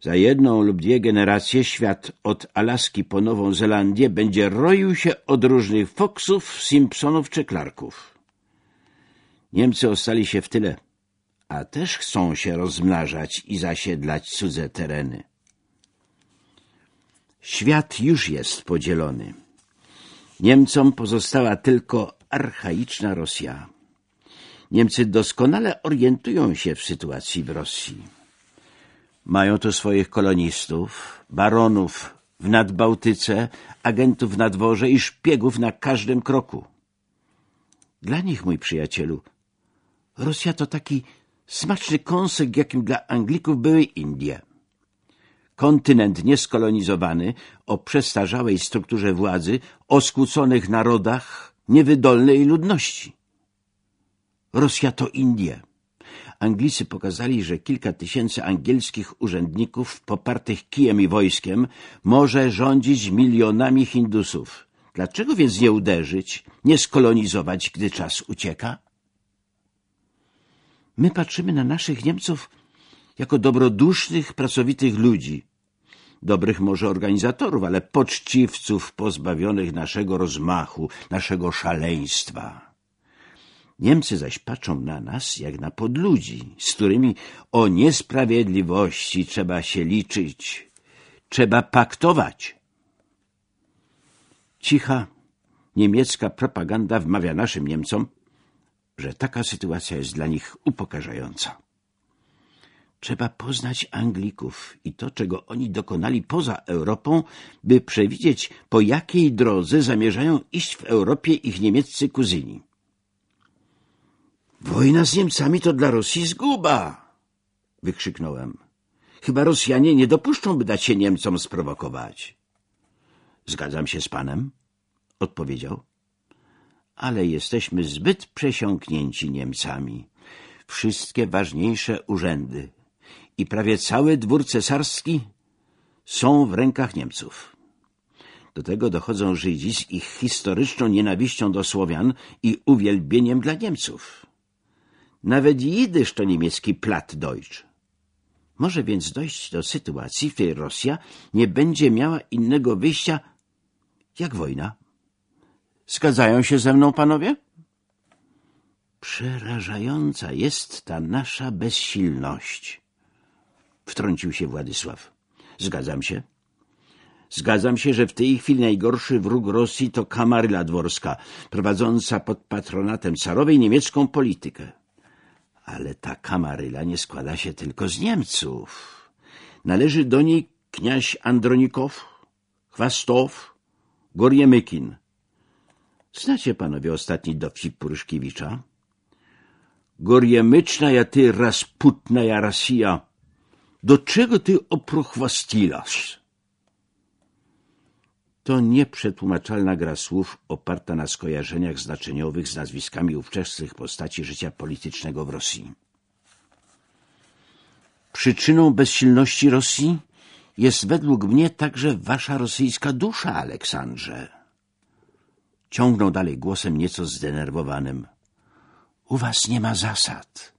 Za jedną lub dwie generacje świat od Alaski po Nową Zelandię będzie roił się od różnych Foxów, Simpsonów czy Clarków. Niemcy ostali się w tyle, a też chcą się rozmnażać i zasiedlać cudze tereny. Świat już jest podzielony. Niemcom pozostała tylko archaiczna Rosja. Niemcy doskonale orientują się w sytuacji w Rosji. Mają tu swoich kolonistów, baronów w Nadbałtyce, agentów na dworze i szpiegów na każdym kroku. Dla nich, mój przyjacielu, Rosja to taki smaczny kąsek, jakim dla Anglików były Indie kontynent nieskolonizowany, o przestarzałej strukturze władzy, o skłóconych narodach, niewydolnej ludności. Rosja to Indie. Anglicy pokazali, że kilka tysięcy angielskich urzędników popartych kijem i wojskiem może rządzić milionami Hindusów. Dlaczego więc nie uderzyć, nie skolonizować, gdy czas ucieka? My patrzymy na naszych Niemców jako dobrodusznych, pracowitych ludzi, dobrych może organizatorów, ale poczciwców pozbawionych naszego rozmachu, naszego szaleństwa. Niemcy zaś patrzą na nas jak na podludzi, z którymi o niesprawiedliwości trzeba się liczyć, trzeba paktować. Cicha niemiecka propaganda wmawia naszym Niemcom, że taka sytuacja jest dla nich upokarzająca. Trzeba poznać Anglików i to, czego oni dokonali poza Europą, by przewidzieć, po jakiej drodze zamierzają iść w Europie ich niemieccy kuzyni. Wojna z Niemcami to dla Rosji zguba! wykrzyknąłem. Chyba Rosjanie nie dopuszczą, by dać się Niemcom sprowokować. Zgadzam się z panem, odpowiedział. Ale jesteśmy zbyt przesiąknięci Niemcami. Wszystkie ważniejsze urzędy, i prawie cały dwór cesarski są w rękach Niemców. Do tego dochodzą Żydzi z ich historyczną nienawiścią do Słowian i uwielbieniem dla Niemców. Nawet jidysz to niemiecki Plattdeutsch. Może więc dojść do sytuacji, w której Rosja nie będzie miała innego wyjścia jak wojna. Zgadzają się ze mną panowie? Przerażająca jest ta nasza bezsilność, wtrącił się Władysław. Zgadzam się. Zgadzam się, że w tej chwili najgorszy wróg Rosji to Kamaryla Dworska, prowadząca pod patronatem carowej niemiecką politykę. Ale ta Kamaryla nie składa się tylko z Niemców. Należy do niej kniaź Andronikow, Chwastow, Gorjemykin. Znacie panowie ostatni dowcip Puryszkiewicza? Gorjemyczna ty rasputna ja Rosja. Do czego ty opruchwastilasz? To nieprzetłumaczalna gra słów oparta na skojarzeniach znaczeniowych z nazwiskami ówczesnych postaci życia politycznego w Rosji. Przyczyną bezsilności Rosji jest według mnie także wasza rosyjska dusza, Aleksandrze. Ciągnął dalej głosem nieco zdenerwowanym. U was nie ma zasad.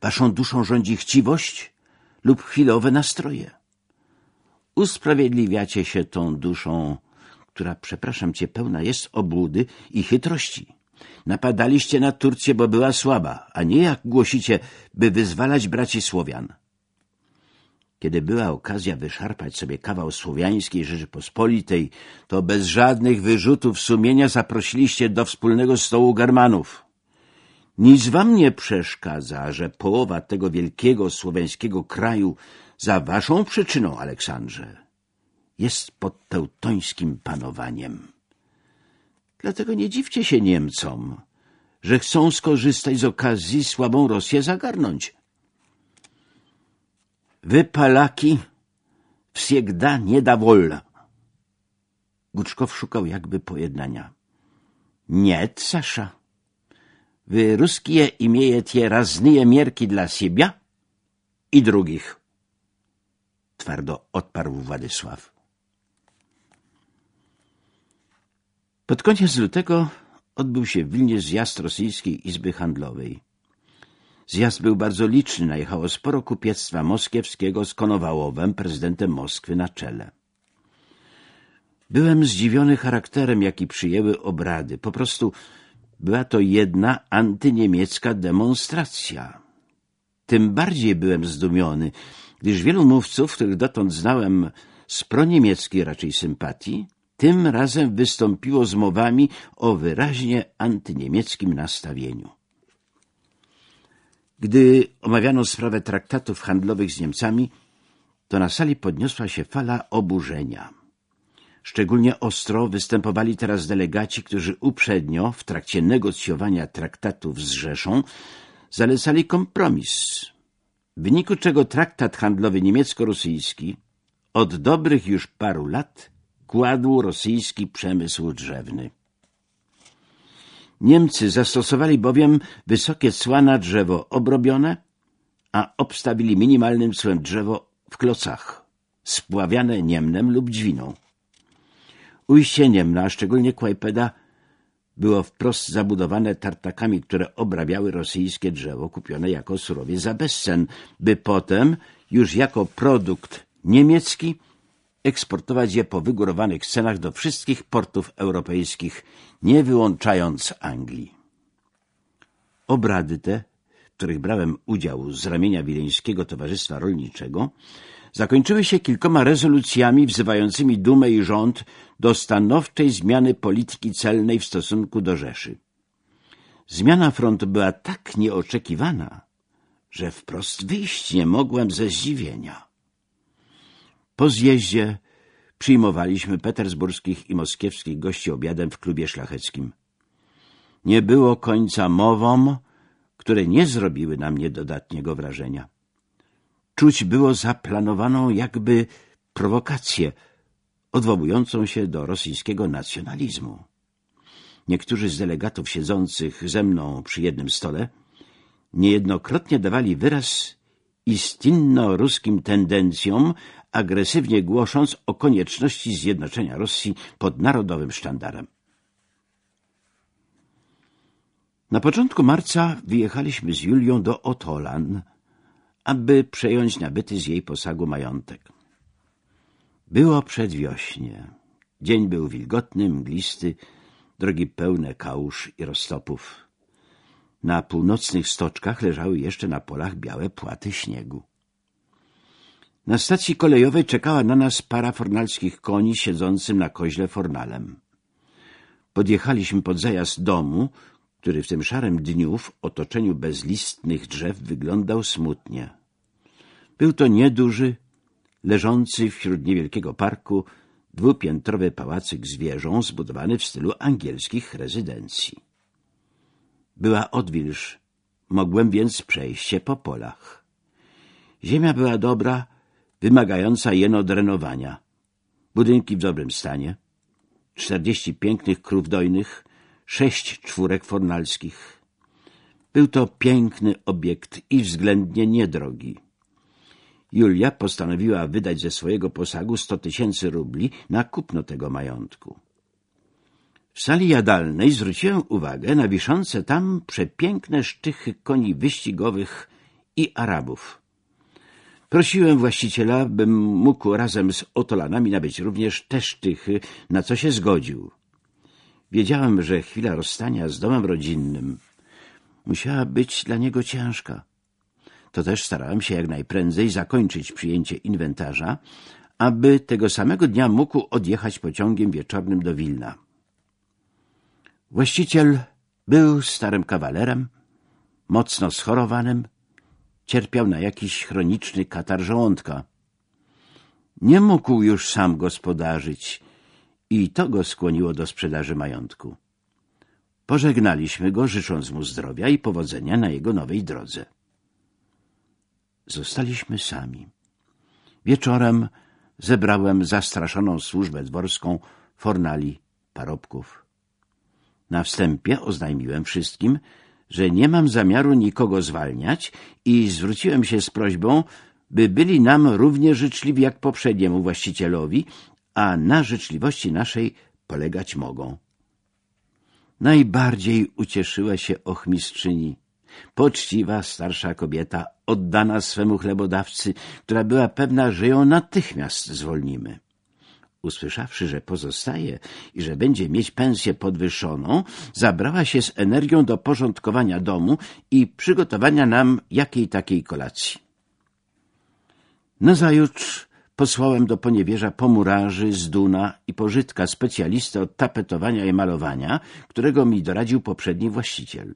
Waszą duszą rządzi chciwość lub chwilowe nastroje. Usprawiedliwiacie się tą duszą, która, przepraszam cię, pełna jest obłudy i chytrości. Napadaliście na Turcję, bo była słaba, a nie jak głosicie, by wyzwalać braci Słowian. Kiedy była okazja wyszarpać sobie kawał słowiańskiej Rzeczypospolitej, to bez żadnych wyrzutów sumienia zaprosiliście do wspólnego stołu Germanów. Nic wam nie przeszkadza, że połowa tego wielkiego słowiańskiego kraju za waszą przyczyną, Aleksandrze, jest pod teutońskim panowaniem. Dlatego nie dziwcie się Niemcom, że chcą skorzystać z okazji słabą Rosję zagarnąć. Wy, Palaki, wsiegda nie da wolna. Guczkow szukał jakby pojednania. Nie, Sasza. Wy, ruskie, imiejecie raznie mierki dla siebie i drugich. Twardo odparł Władysław. Pod koniec lutego odbył się w Wilnie zjazd Rosyjskiej Izby Handlowej. Zjazd był bardzo liczny, najechało sporo kupiectwa moskiewskiego z Konowałowem, prezydentem Moskwy, na czele. Byłem zdziwiony charakterem, jaki przyjęły obrady. Po prostu była to jedna antyniemiecka demonstracja. Tym bardziej byłem zdumiony, gdyż wielu mówców, których dotąd znałem z proniemieckiej raczej sympatii, tym razem wystąpiło z mowami o wyraźnie antyniemieckim nastawieniu. Gdy omawiano sprawę traktatów handlowych z Niemcami, to na sali podniosła się fala oburzenia. Szczególnie ostro występowali teraz delegaci, którzy uprzednio, w trakcie negocjowania traktatów z Rzeszą, zalecali kompromis, w wyniku czego traktat handlowy niemiecko-rosyjski od dobrych już paru lat kładł rosyjski przemysł drzewny. Niemcy zastosowali bowiem wysokie cła na drzewo obrobione, a obstawili minimalnym cłem drzewo w klocach, spławiane niemnem lub dźwiną. Ujście Niemna, a szczególnie Kłajpeda, było wprost zabudowane tartakami, które obrabiały rosyjskie drzewo kupione jako surowiec za bezcen, by potem już jako produkt niemiecki eksportować je po wygórowanych cenach do wszystkich portów europejskich, nie wyłączając Anglii. Obrady te, w których brałem udział z ramienia Wileńskiego Towarzystwa Rolniczego, zakończyły się kilkoma rezolucjami wzywającymi Dumę i rząd do stanowczej zmiany polityki celnej w stosunku do Rzeszy. Zmiana frontu była tak nieoczekiwana, że wprost wyjść nie mogłem ze zdziwienia. Po zjeździe przyjmowaliśmy petersburskich i moskiewskich gości obiadem w klubie szlacheckim. Nie było końca mowom, które nie zrobiły na mnie dodatniego wrażenia. Czuć było zaplanowaną jakby prowokację odwołującą się do rosyjskiego nacjonalizmu. Niektórzy z delegatów siedzących ze mną przy jednym stole niejednokrotnie dawali wyraz istinno-ruskim tendencjom, agresywnie głosząc o konieczności zjednoczenia Rosji pod narodowym sztandarem. Na początku marca wyjechaliśmy z Julią do Otolan, aby przejąć nabyty z jej posagu majątek. Było przedwiośnie. Dzień był wilgotny, mglisty, drogi pełne kałuż i roztopów. Na północnych stoczkach leżały jeszcze na polach białe płaty śniegu. Na stacji kolejowej czekała na nas para fornalskich koni siedzącym na koźle fornalem. Podjechaliśmy pod zajazd domu, który w tym szarym dniu w otoczeniu bezlistnych drzew wyglądał smutnie. Był to nieduży, leżący wśród niewielkiego parku, dwupiętrowy pałacyk z wieżą zbudowany w stylu angielskich rezydencji. Była odwilż, mogłem więc przejść się po polach. Ziemia była dobra, wymagająca jeno drenowania. Budynki w dobrym stanie, czterdzieści pięknych krów dojnych, sześć czwórek fornalskich. Był to piękny obiekt i względnie niedrogi. Julia postanowiła wydać ze swojego posagu sto tysięcy rubli na kupno tego majątku. W sali jadalnej zwróciłem uwagę na wiszące tam przepiękne sztychy koni wyścigowych i Arabów. Prosiłem właściciela, bym mógł razem z otolanami nabyć również te sztychy, na co się zgodził. Wiedziałem, że chwila rozstania z domem rodzinnym musiała być dla niego ciężka. To też starałem się jak najprędzej zakończyć przyjęcie inwentarza, aby tego samego dnia mógł odjechać pociągiem wieczornym do Wilna. Właściciel był starym kawalerem, mocno schorowanym, cierpiał na jakiś chroniczny katar żołądka. Nie mógł już sam gospodarzyć i to go skłoniło do sprzedaży majątku. Pożegnaliśmy go, życząc mu zdrowia i powodzenia na jego nowej drodze. Zostaliśmy sami. Wieczorem zebrałem zastraszoną służbę dworską fornali parobków. Na wstępie oznajmiłem wszystkim, że nie mam zamiaru nikogo zwalniać i zwróciłem się z prośbą, by byli nam równie życzliwi jak poprzedniemu właścicielowi, a na życzliwości naszej polegać mogą. Najbardziej ucieszyła się ochmistrzyni, poczciwa starsza kobieta, oddana swemu chlebodawcy, która była pewna, że ją natychmiast zwolnimy. Usłyszawszy, że pozostaje i że będzie mieć pensję podwyższoną, zabrała się z energią do porządkowania domu i przygotowania nam jakiej takiej kolacji. Nazajutrz posłałem do poniewierza pomurarzy, zduna i pożytka specjalistę od tapetowania i malowania, którego mi doradził poprzedni właściciel.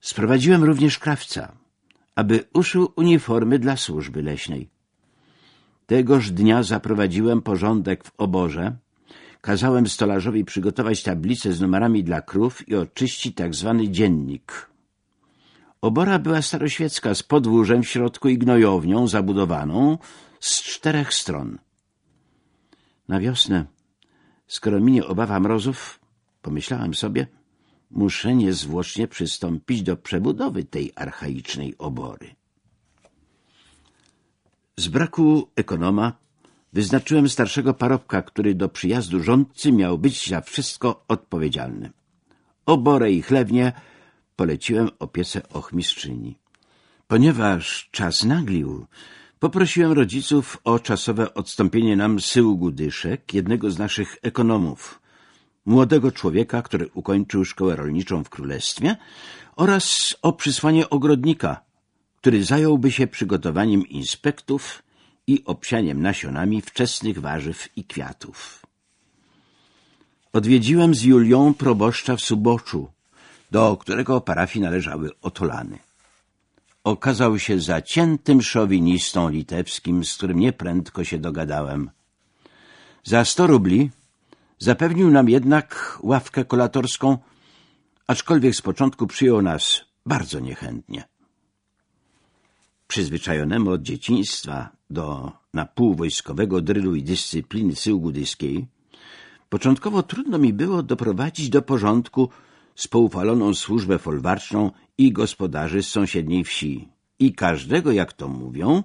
Sprowadziłem również krawca, aby uszył uniformy dla służby leśnej. Tegoż dnia zaprowadziłem porządek w oborze, kazałem stolarzowi przygotować tablicę z numerami dla krów i oczyścić tak zwany dziennik. Obora była staroświecka, z podwórzem w środku i gnojownią zabudowaną z czterech stron. Na wiosnę, skoro minie obawa mrozów, pomyślałem sobie, muszę niezwłocznie przystąpić do przebudowy tej archaicznej obory. Z braku ekonoma wyznaczyłem starszego parobka, który do przyjazdu rządcy miał być za wszystko odpowiedzialny. Oborę i chlewnię poleciłem opiece ochmistrzyni. Ponieważ czas naglił, poprosiłem rodziców o czasowe odstąpienie nam syłgu dyszek jednego z naszych ekonomów, młodego człowieka, który ukończył szkołę rolniczą w królestwie oraz o przysłanie ogrodnika, który zająłby się przygotowaniem inspektów i obsianiem nasionami wczesnych warzyw i kwiatów. Odwiedziłem z Julią proboszcza w Suboczu, do którego parafii należały otolany. Okazał się zaciętym szowinistą litewskim, z którym nieprędko się dogadałem. Za sto rubli zapewnił nam jednak ławkę kolatorską, aczkolwiek z początku przyjął nas bardzo niechętnie przyzwyczajonemu od dzieciństwa do napółwojskowego drylu i dyscypliny syłgudyskiej, początkowo trudno mi było doprowadzić do porządku spoufaloną służbę folwarczną i gospodarzy z sąsiedniej wsi i każdego, jak to mówią,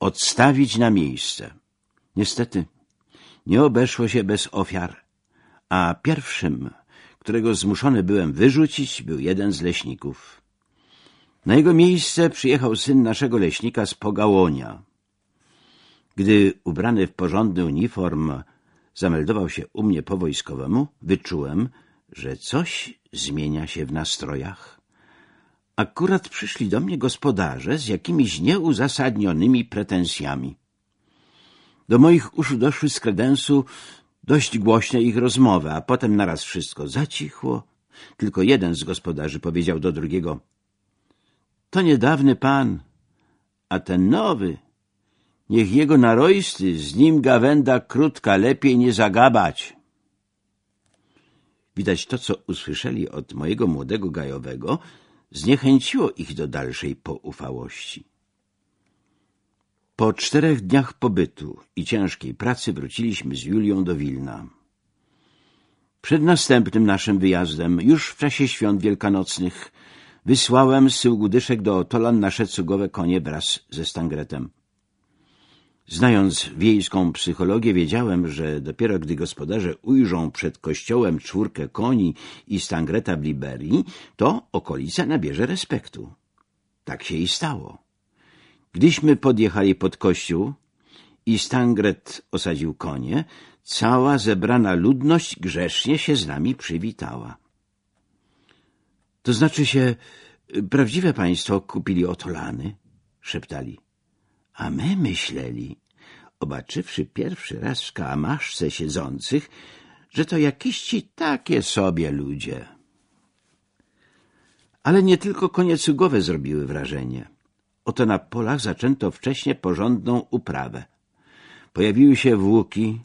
odstawić na miejsce. Niestety, nie obeszło się bez ofiar, a pierwszym, którego zmuszony byłem wyrzucić, był jeden z leśników. Na jego miejsce przyjechał syn naszego leśnika z Pogałonia. Gdy ubrany w porządny uniform zameldował się u mnie po wojskowemu, wyczułem, że coś zmienia się w nastrojach. Akurat przyszli do mnie gospodarze z jakimiś nieuzasadnionymi pretensjami. Do moich uszu doszły z kredensu dość głośne ich rozmowy, a potem naraz wszystko zacichło. Tylko jeden z gospodarzy powiedział do drugiego — To niedawny pan, a ten nowy. Niech jego narojsty, z nim gawenda krótka, lepiej nie zagabać. Widać to, co usłyszeli od mojego młodego gajowego, zniechęciło ich do dalszej poufałości. Po czterech dniach pobytu i ciężkiej pracy wróciliśmy z Julią do Wilna. Przed następnym naszym wyjazdem, już w czasie świąt wielkanocnych, wysłałem z Syłgudyszek do Otolan nasze cugowe konie wraz ze Stangretem. Znając wiejską psychologię, wiedziałem, że dopiero gdy gospodarze ujrzą przed kościołem czwórkę koni i Stangreta w Liberii, to okolica nabierze respektu. Tak się i stało. Gdyśmy podjechali pod kościół i Stangret osadził konie, cała zebrana ludność grzesznie się z nami przywitała. To znaczy się, prawdziwe państwo kupili otolany, szeptali. A my myśleli, obaczywszy pierwszy raz w kamaszce siedzących, że to jakieś ci takie sobie ludzie. Ale nie tylko konie cugowe zrobiły wrażenie. Oto na polach zaczęto wcześnie porządną uprawę. Pojawiły się włóki,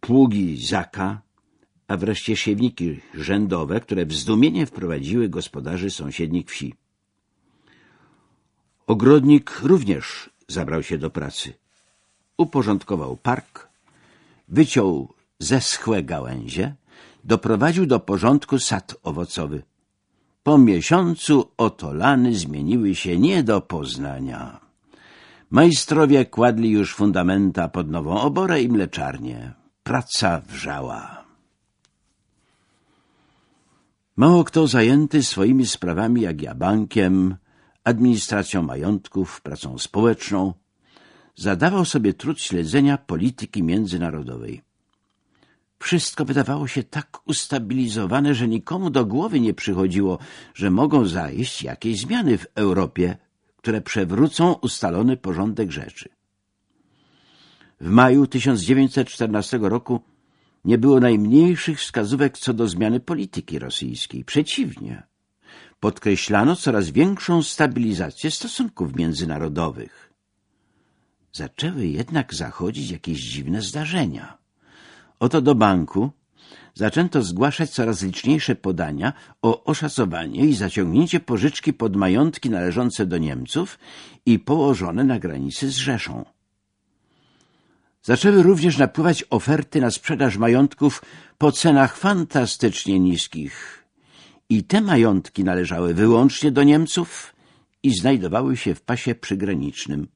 pługi zaka, a wreszcie siewniki rzędowe, które w zdumienie wprowadziły gospodarzy sąsiednich wsi. Ogrodnik również zabrał się do pracy. Uporządkował park, wyciął zeschłe gałęzie, doprowadził do porządku sad owocowy. Po miesiącu otolany zmieniły się nie do poznania. Majstrowie kładli już fundamenta pod nową oborę i mleczarnię. Praca wrzała. Mało kto zajęty swoimi sprawami jak ja bankiem, administracją majątków, pracą społeczną, zadawał sobie trud śledzenia polityki międzynarodowej. Wszystko wydawało się tak ustabilizowane, że nikomu do głowy nie przychodziło, że mogą zajść jakieś zmiany w Europie, które przewrócą ustalony porządek rzeczy. W maju 1914 roku nie było najmniejszych wskazówek co do zmiany polityki rosyjskiej. Przeciwnie, podkreślano coraz większą stabilizację stosunków międzynarodowych. Zaczęły jednak zachodzić jakieś dziwne zdarzenia. Oto do banku zaczęto zgłaszać coraz liczniejsze podania o oszacowanie i zaciągnięcie pożyczki pod majątki należące do Niemców i położone na granicy z Rzeszą. Zaczęły również napływać oferty na sprzedaż majątków po cenach fantastycznie niskich. I te majątki należały wyłącznie do Niemców i znajdowały się w pasie przygranicznym.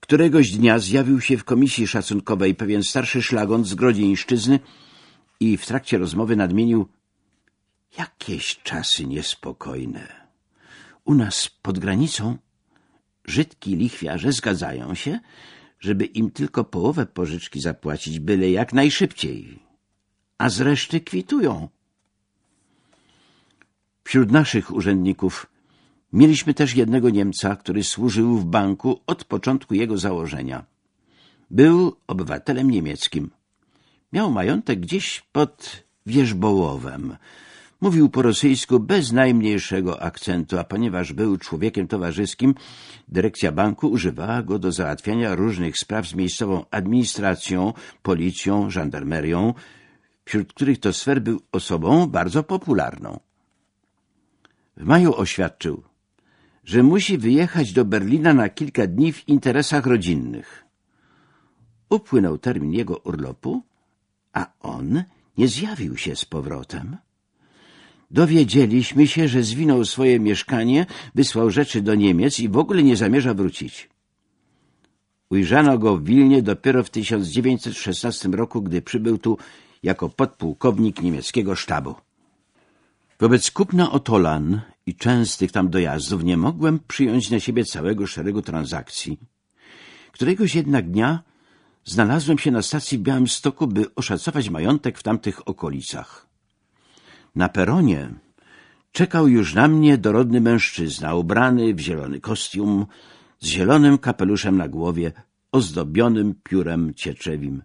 Któregoś dnia zjawił się w komisji szacunkowej pewien starszy szlagąd z Grodzieńszczyzny i w trakcie rozmowy nadmienił jakieś czasy niespokojne. U nas pod granicą żydki lichwiarze zgadzają się, żeby im tylko połowę pożyczki zapłacić, byle jak najszybciej, a z reszty kwitują. Wśród naszych urzędników mieliśmy też jednego Niemca, który służył w banku od początku jego założenia. Był obywatelem niemieckim. Miał majątek gdzieś pod Wierzbołowem, Mówił po rosyjsku bez najmniejszego akcentu, a ponieważ był człowiekiem towarzyskim, dyrekcja banku używała go do załatwiania różnych spraw z miejscową administracją, policją, żandarmerią, wśród których to sfer był osobą bardzo popularną. W maju oświadczył, że musi wyjechać do Berlina na kilka dni w interesach rodzinnych. Upłynął termin jego urlopu, a on nie zjawił się z powrotem. Dowiedzieliśmy się, że zwinął swoje mieszkanie, wysłał rzeczy do Niemiec i w ogóle nie zamierza wrócić. Ujrzano go w Wilnie dopiero w 1916 roku, gdy przybył tu jako podpułkownik niemieckiego sztabu. Wobec kupna Otolan i częstych tam dojazdów nie mogłem przyjąć na siebie całego szeregu transakcji. Któregoś jednak dnia znalazłem się na stacji Białymstoku, by oszacować majątek w tamtych okolicach. Na peronie czekał już na mnie dorodny mężczyzna, ubrany w zielony kostium, z zielonym kapeluszem na głowie, ozdobionym piórem cieczewim.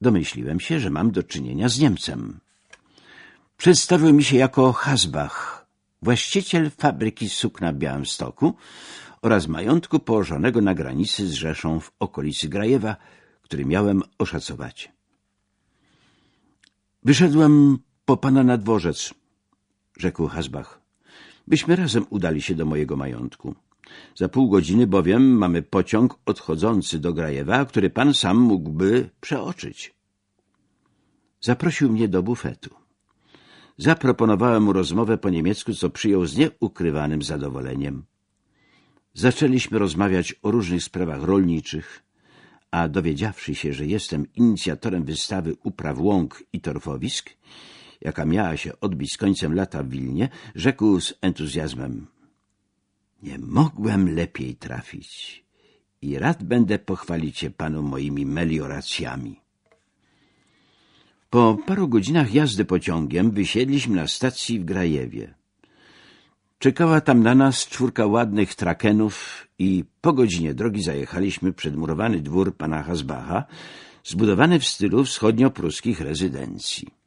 Domyśliłem się, że mam do czynienia z Niemcem. Przedstawił mi się jako Hasbach, właściciel fabryki sukna w Białymstoku oraz majątku położonego na granicy z Rzeszą w okolicy Grajewa, który miałem oszacować. Wyszedłem po pana na dworzec, rzekł Hasbach. Byśmy razem udali się do mojego majątku. Za pół godziny bowiem mamy pociąg odchodzący do Grajewa, który pan sam mógłby przeoczyć. Zaprosił mnie do bufetu. Zaproponowałem mu rozmowę po niemiecku, co przyjął z nieukrywanym zadowoleniem. Zaczęliśmy rozmawiać o różnych sprawach rolniczych, a dowiedziawszy się, że jestem inicjatorem wystawy upraw łąk i torfowisk, jaka miała się odbyć z końcem lata w Wilnie, rzekł z entuzjazmem — Nie mogłem lepiej trafić i rad będę pochwalić się panu moimi melioracjami. Po paru godzinach jazdy pociągiem wysiedliśmy na stacji w Grajewie. Czekała tam na nas czwórka ładnych trakenów i po godzinie drogi zajechaliśmy przed murowany dwór pana Hasbacha, zbudowany w stylu wschodnio-pruskich rezydencji.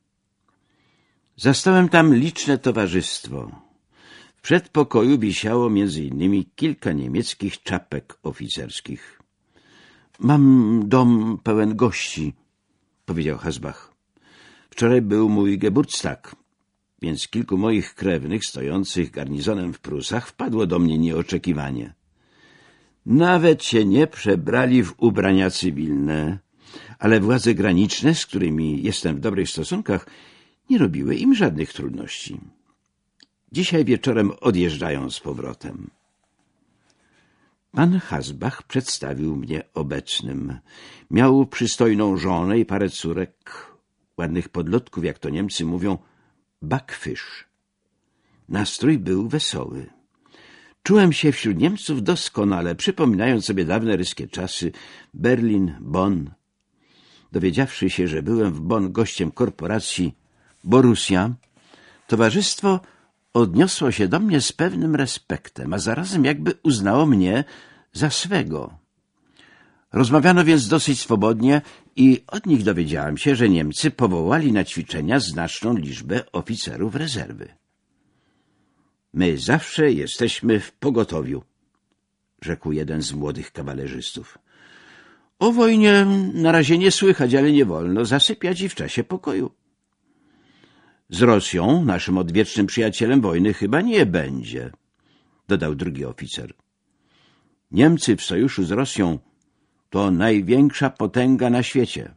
Zastałem tam liczne towarzystwo. W przedpokoju wisiało między innymi kilka niemieckich czapek oficerskich. — Mam dom pełen gości — powiedział Hasbach. — Wczoraj był mój Geburtstag, więc kilku moich krewnych stojących garnizonem w Prusach wpadło do mnie nieoczekiwanie. Nawet się nie przebrali w ubrania cywilne, ale władze graniczne, z którymi jestem w dobrych stosunkach, nie robiły im żadnych trudności. Dzisiaj wieczorem odjeżdżają z powrotem. Pan Hasbach przedstawił mnie obecnym. Miał przystojną żonę i parę córek, ładnych podlotków, jak to Niemcy mówią, backfish. Nastrój był wesoły. Czułem się wśród Niemców doskonale, przypominając sobie dawne ryskie czasy, Berlin, Bonn. Dowiedziawszy się, że byłem w Bonn gościem korporacji Borussia, towarzystwo odniosło się do mnie z pewnym respektem, a zarazem jakby uznało mnie za swego. Rozmawiano więc dosyć swobodnie i od nich dowiedziałem się, że Niemcy powołali na ćwiczenia znaczną liczbę oficerów rezerwy. My zawsze jesteśmy w pogotowiu, rzekł jeden z młodych kawalerzystów. O wojnie na razie nie słychać, ale nie wolno zasypiać i w czasie pokoju. Z Rosją, naszym odwiecznym przyjacielem wojny, chyba nie będzie, dodał drugi oficer. Niemcy w sojuszu z Rosją to największa potęga na świecie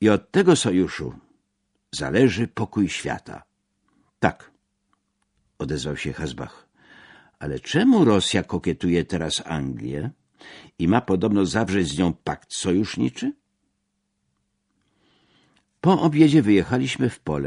i od tego sojuszu zależy pokój świata. Tak, odezwał się Hasbach. Ale czemu Rosja kokietuje teraz Anglię i ma podobno zawrzeć z nią pakt sojuszniczy? Po obiedzie wyjechaliśmy w pole